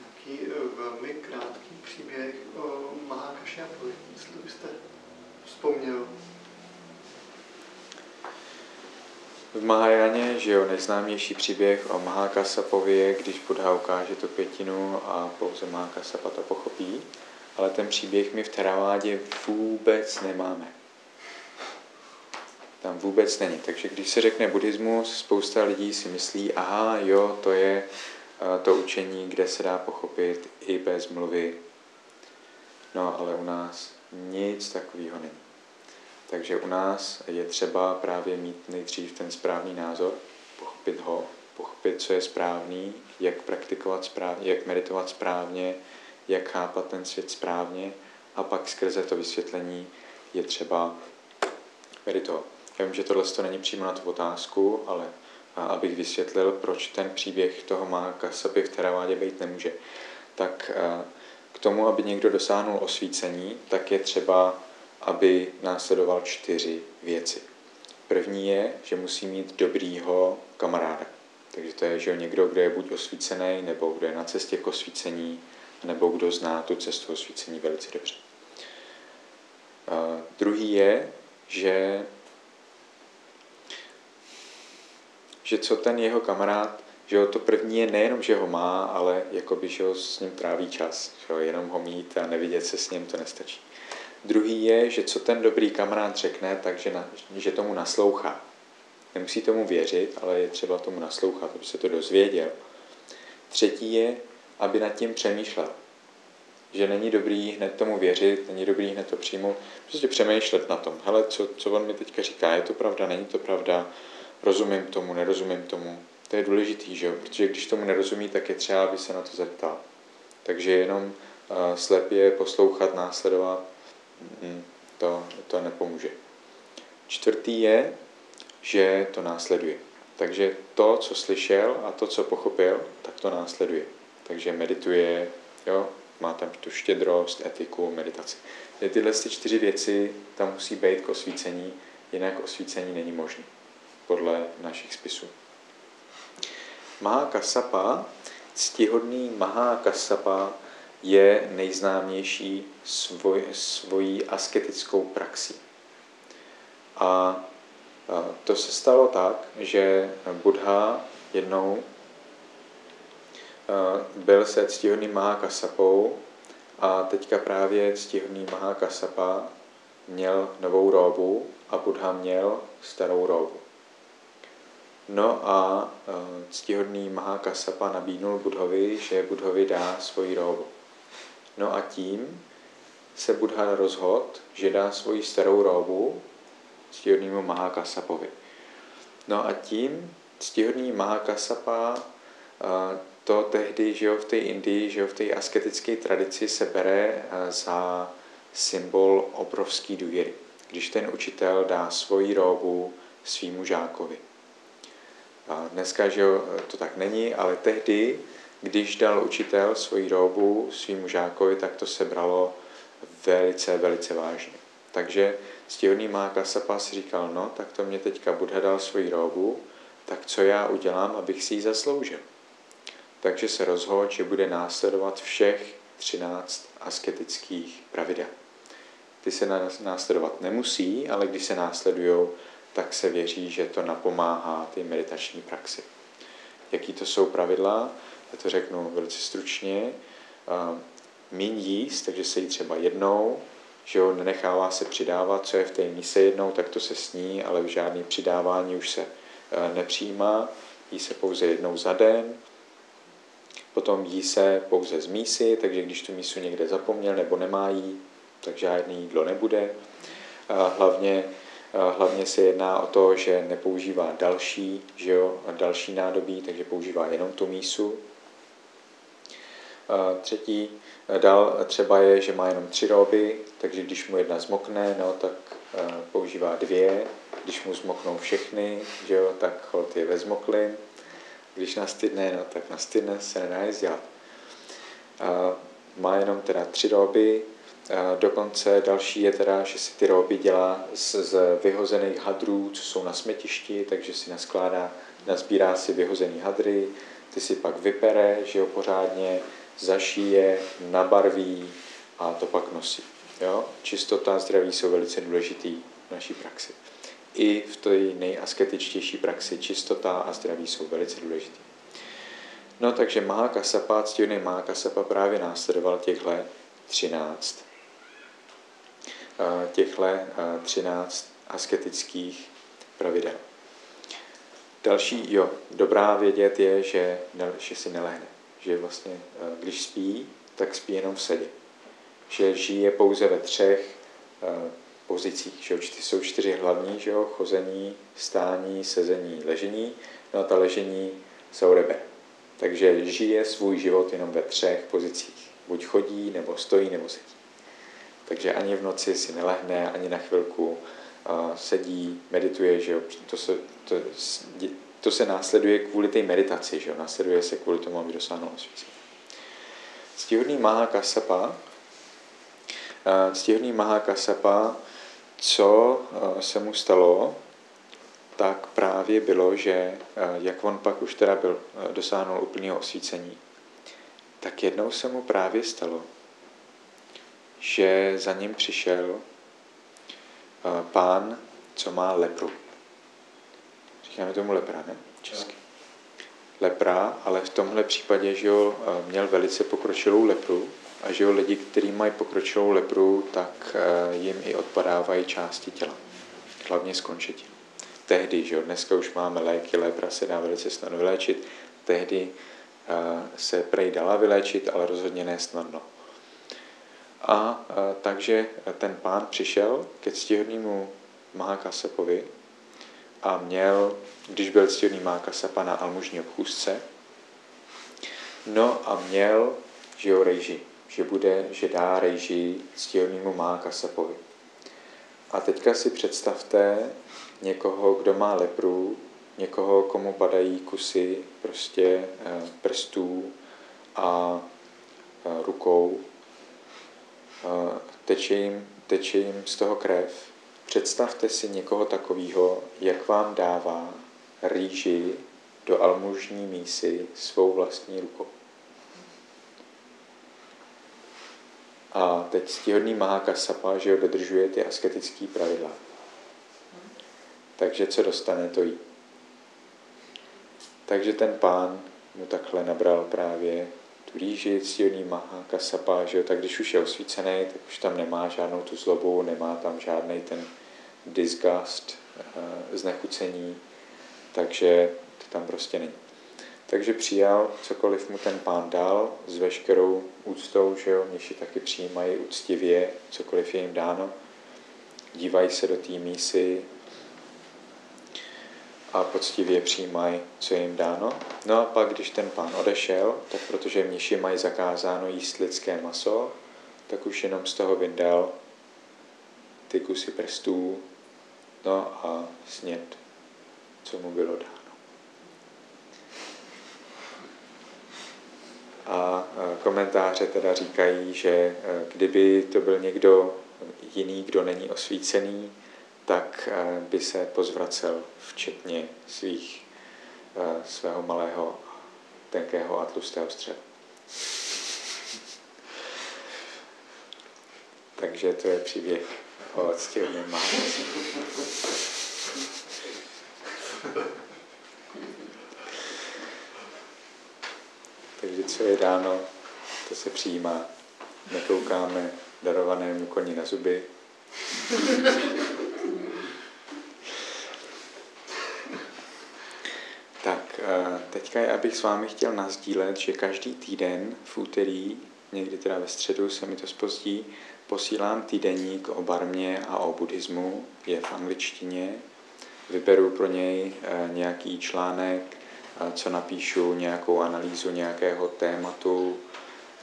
Nějaký eh, velmi krátký příběh o Mahákašápovi, jestli byste vzpomněl. V Mahajáně, že jo, nejznámější příběh o Mahákasapovi je, když Buddha ukáže tu pětinu a pouze Mahakasapa to pochopí, ale ten příběh my v Teravádě vůbec nemáme. Tam vůbec není. Takže když se řekne buddhismus, spousta lidí si myslí, aha, jo, to je eh, to učení, kde se dá pochopit i bez mluvy. No, ale u nás nic takového není. Takže u nás je třeba právě mít nejdřív ten správný názor, pochopit ho, pochopit, co je správný, jak praktikovat správně, jak meditovat správně, jak chápat ten svět správně a pak skrze to vysvětlení je třeba meditovat. Já vím, že tohle to není přímo na tu otázku, ale abych vysvětlil, proč ten příběh toho má Kasaby v Teravádě být nemůže. Tak k tomu, aby někdo dosáhnul osvícení, tak je třeba, aby následoval čtyři věci. První je, že musí mít dobrýho kamaráda. Takže to je, že někdo, kdo je buď osvícený, nebo kdo je na cestě k osvícení, nebo kdo zná tu cestu osvícení velice dobře. Uh, druhý je, že že co ten jeho kamarád, že jo, to první je nejenom, že ho má, ale jakoby, že ho s ním tráví čas. Že jo, jenom ho mít a nevidět se s ním, to nestačí. Druhý je, že co ten dobrý kamarád řekne, takže na, že tomu naslouchá. Nemusí tomu věřit, ale je třeba tomu naslouchat, aby se to dozvěděl. Třetí je, aby nad tím přemýšlel. Že není dobrý hned tomu věřit, není dobrý hned to přijmout, prostě přemýšlet na tom. Hele, co, co on mi teďka říká, je to pravda, není to pravda, rozumím tomu, nerozumím tomu. To je důležitý, že jo? protože když tomu nerozumí, tak je třeba, aby se na to zeptal. Takže jenom uh, slepě poslouchat, následovat, to, to nepomůže. Čtvrtý je, že to následuje. Takže to, co slyšel a to, co pochopil, tak to následuje. Takže medituje, jo, má tam tu štědrost, etiku, meditaci. tyhle ty čtyři věci tam musí být k osvícení, jinak osvícení není možné podle našich spisů. Mahakasapa, ctihodný Mahakasapa je nejznámější svoj, svojí asketickou praxí. A to se stalo tak, že Buddha jednou byl se ctihodným Mahakasapou a teďka právě ctihodný Mahakasapa měl novou robu a Buddha měl starou robu. No a ctihodný Mahakasapa nabídnul Budhovi, že Budhovi dá svoji robu. No a tím se Buddha rozhodl, že dá svoji starou robu ctihodnému Mahakasapovi. No a tím ctihodný Mahakasapa to tehdy, že jo, v té Indii, že jo, v té asketické tradici se bere za symbol obrovský důvěry. Když ten učitel dá svoji robu svýmu žákovi. A dneska, že jo, to tak není, ale tehdy, když dal učitel svoji robu svýmu žákovi, tak to se bralo velice, velice vážně. Takže stěhodný Mákasapa si říkal, no, tak to mě teďka Buddha dal svoji robu, tak co já udělám, abych si ji zasloužil. Takže se rozhodl, že bude následovat všech 13 asketických pravidel. Ty se následovat nemusí, ale když se následují, tak se věří, že to napomáhá ty meditační praxi. Jaký to jsou pravidla? Já to řeknu velice stručně. Míň jíst, takže se jí třeba jednou, že jo, nenechává se přidávat, co je v té míse jednou, tak to se sní, ale v žádný přidávání už se e, nepřijímá. Jí se pouze jednou za den, potom jí se pouze z mísy, takže když tu mísu někde zapomněl nebo nemá jí, tak žádný jídlo nebude. Hlavně, hlavně se jedná o to, že nepoužívá další, že jo, další nádobí, takže používá jenom tu mísu. Třetí dál třeba je, že má jenom tři roby, takže když mu jedna zmokne, no, tak používá dvě. Když mu zmoknou všechny, že jo, tak hold je ve zmoklin. Když nastydne, no, tak nastydne, se nedá nic dělat. Má jenom teda tři roby, Dokonce další je teda, že si ty rouby dělá z, z vyhozených hadrů, co jsou na smetišti, takže si naskládá, nazbírá si vyhozený hadry, ty si pak vypere, že jo, pořádně, zašíje, nabarví a to pak nosí. Jo? Čistota a zdraví jsou velice důležitý v naší praxi. I v té nejasketičtější praxi čistota a zdraví jsou velice důležitý. No takže Mahakasapa, ctihodný Mahakasapa právě následoval těchto 13 těchto 13 asketických pravidel. Další, jo, dobrá vědět je, že, že si nelehne. Že vlastně, když spí, tak spí jenom v sedě. Že žije pouze ve třech pozicích. Že jsou čtyři hlavní, že jo, chození, stání, sezení, ležení. No a ta ležení jsou reber. Takže žije svůj život jenom ve třech pozicích. Buď chodí, nebo stojí, nebo sedí. Takže ani v noci si nelehne, ani na chvilku sedí, medituje, že jo? To, se, to, to se následuje kvůli té meditaci, že jo? následuje se kvůli tomu, aby dosáhnul osvícení. Ctihodný Mahakasapa, ctihodný Mahakasapa, co se mu stalo, tak právě bylo, že jak on pak už teda byl, dosáhnul úplného osvícení, tak jednou se mu právě stalo, že za ním přišel eh, pán, co má lepru. Říkáme tomu lepra, ne? Česky. Lepra, ale v tomhle případě, že jo, eh, měl velice pokročilou lepru a že jo, lidi, kteří mají pokročilou lepru, tak eh, jim i odpadávají části těla. Hlavně z končetin. Tehdy, že jo, dneska už máme léky, lepra se dá velice snadno vyléčit. Tehdy se prej dala vyléčit, ale rozhodně ne snadno. A takže ten pán přišel ke ctihodnému Mahakasapovi a měl, když byl ctihodný Mahakasapa na almužní obchůzce, no a měl, že jo, rejži, že bude, že dá rejži ctihodnému Mahakasapovi. A teďka si představte někoho, kdo má lepru, někoho, komu padají kusy prostě eh, prstů a eh, rukou teče jim teče jim z toho krev. Představte si někoho takového, jak vám dává rýži do almužní mísy svou vlastní rukou. A teď ctihodný Mahaka Sapa, že ho dodržuje ty asketické pravidla. Takže co dostane, to jí. Takže ten pán mu takhle nabral právě tu rýži, ctihodný Mahaka Sapa, že jo, tak když už je osvícený, tak už tam nemá žádnou tu zlobu, nemá tam žádný ten disgust, uh, znechucení, takže to tam prostě není. Takže přijal cokoliv mu ten pán dal s veškerou úctou, že jo, mniši taky přijímají úctivě, cokoliv je jim dáno, dívají se do té mísy a poctivě přijímají, co je jim dáno. No a pak, když ten pán odešel, tak protože mniši mají zakázáno jíst lidské maso, tak už jenom z toho vyndal ty kusy prstů, no a sněd, co mu bylo dáno. A komentáře teda říkají, že e, kdyby to byl někdo jiný, kdo není osvícený, tak e, by se pozvracel včetně svých, e, svého malého, tenkého a tlustého střeva. Takže to je příběh o ctihodném Mahamasi. Takže co je dáno, to se přijímá. Nekoukáme darovanému koni na zuby. tak, teďka abych s vámi chtěl nazdílet, že každý týden v úterý, někdy teda ve středu se mi to spozdí, posílám týdenník o barmě a o buddhismu, je v angličtině. Vyberu pro něj e, nějaký článek, co napíšu nějakou analýzu nějakého tématu,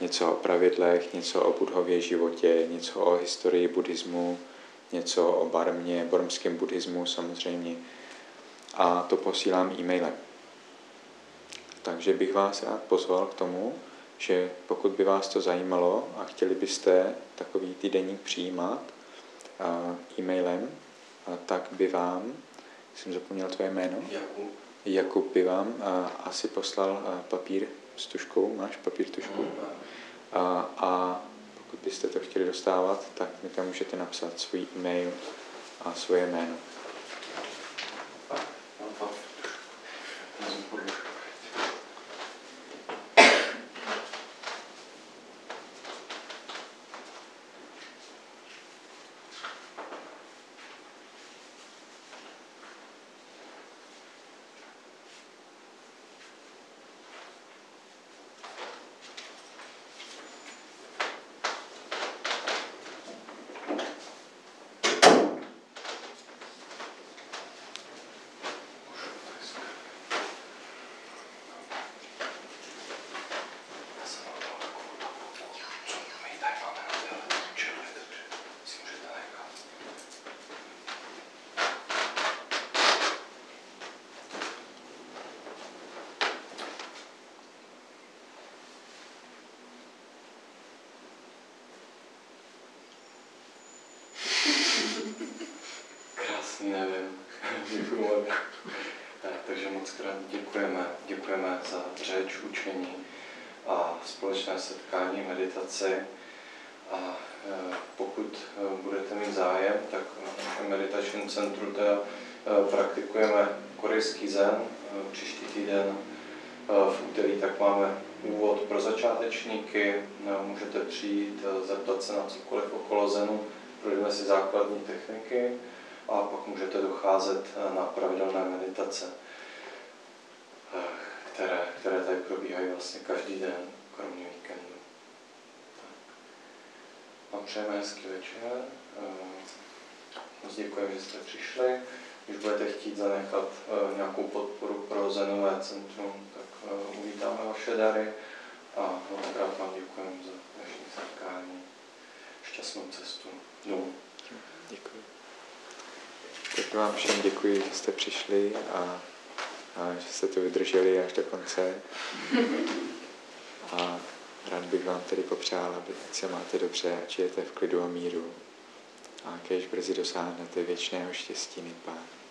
něco o pravidlech, něco o budhově životě, něco o historii buddhismu, něco o barmě, bormském buddhismu samozřejmě. A to posílám e-mailem. Takže bych vás rád pozval k tomu, že pokud by vás to zajímalo a chtěli byste takový týdenník přijímat e-mailem, tak by vám, jsem zapomněl tvoje jméno? Jakub. Jakub by vám asi poslal papír s tuškou. Máš papír tušku? A, a pokud byste to chtěli dostávat, tak mi tam můžete napsat svůj e-mail a svoje jméno. Krásný, nevím. Děkuji. Krát děkujeme, děkujeme za řeč, učení a společné setkání, meditaci. A e, pokud e, budete mít zájem, tak v meditačním centru teda e, praktikujeme korejský zen. Příští týden v úterý tak máme úvod pro začátečníky. Můžete přijít, zeptat se na cokoliv okolo zenu, projdeme si základní techniky a pak můžete docházet na pravidelné meditace, které, které tady probíhají vlastně každý den, kromě víkendu. Vám přejeme hezký večer. Moc děkujeme, že jste přišli. Když budete chtít zanechat nějakou podporu pro Zenové centrum, tak uvítáme vaše dary a mnohokrát vám děkujeme za dnešní setkání. Šťastnou cestu domů. Děkuji. Tak vám všem děkuji, že jste přišli a, a že jste to vydrželi až do konce. A rád bych vám tedy popřál, aby se máte dobře a žijete v klidu a míru. a kež brzy dosáhnete věčného štěstí Nibbánu.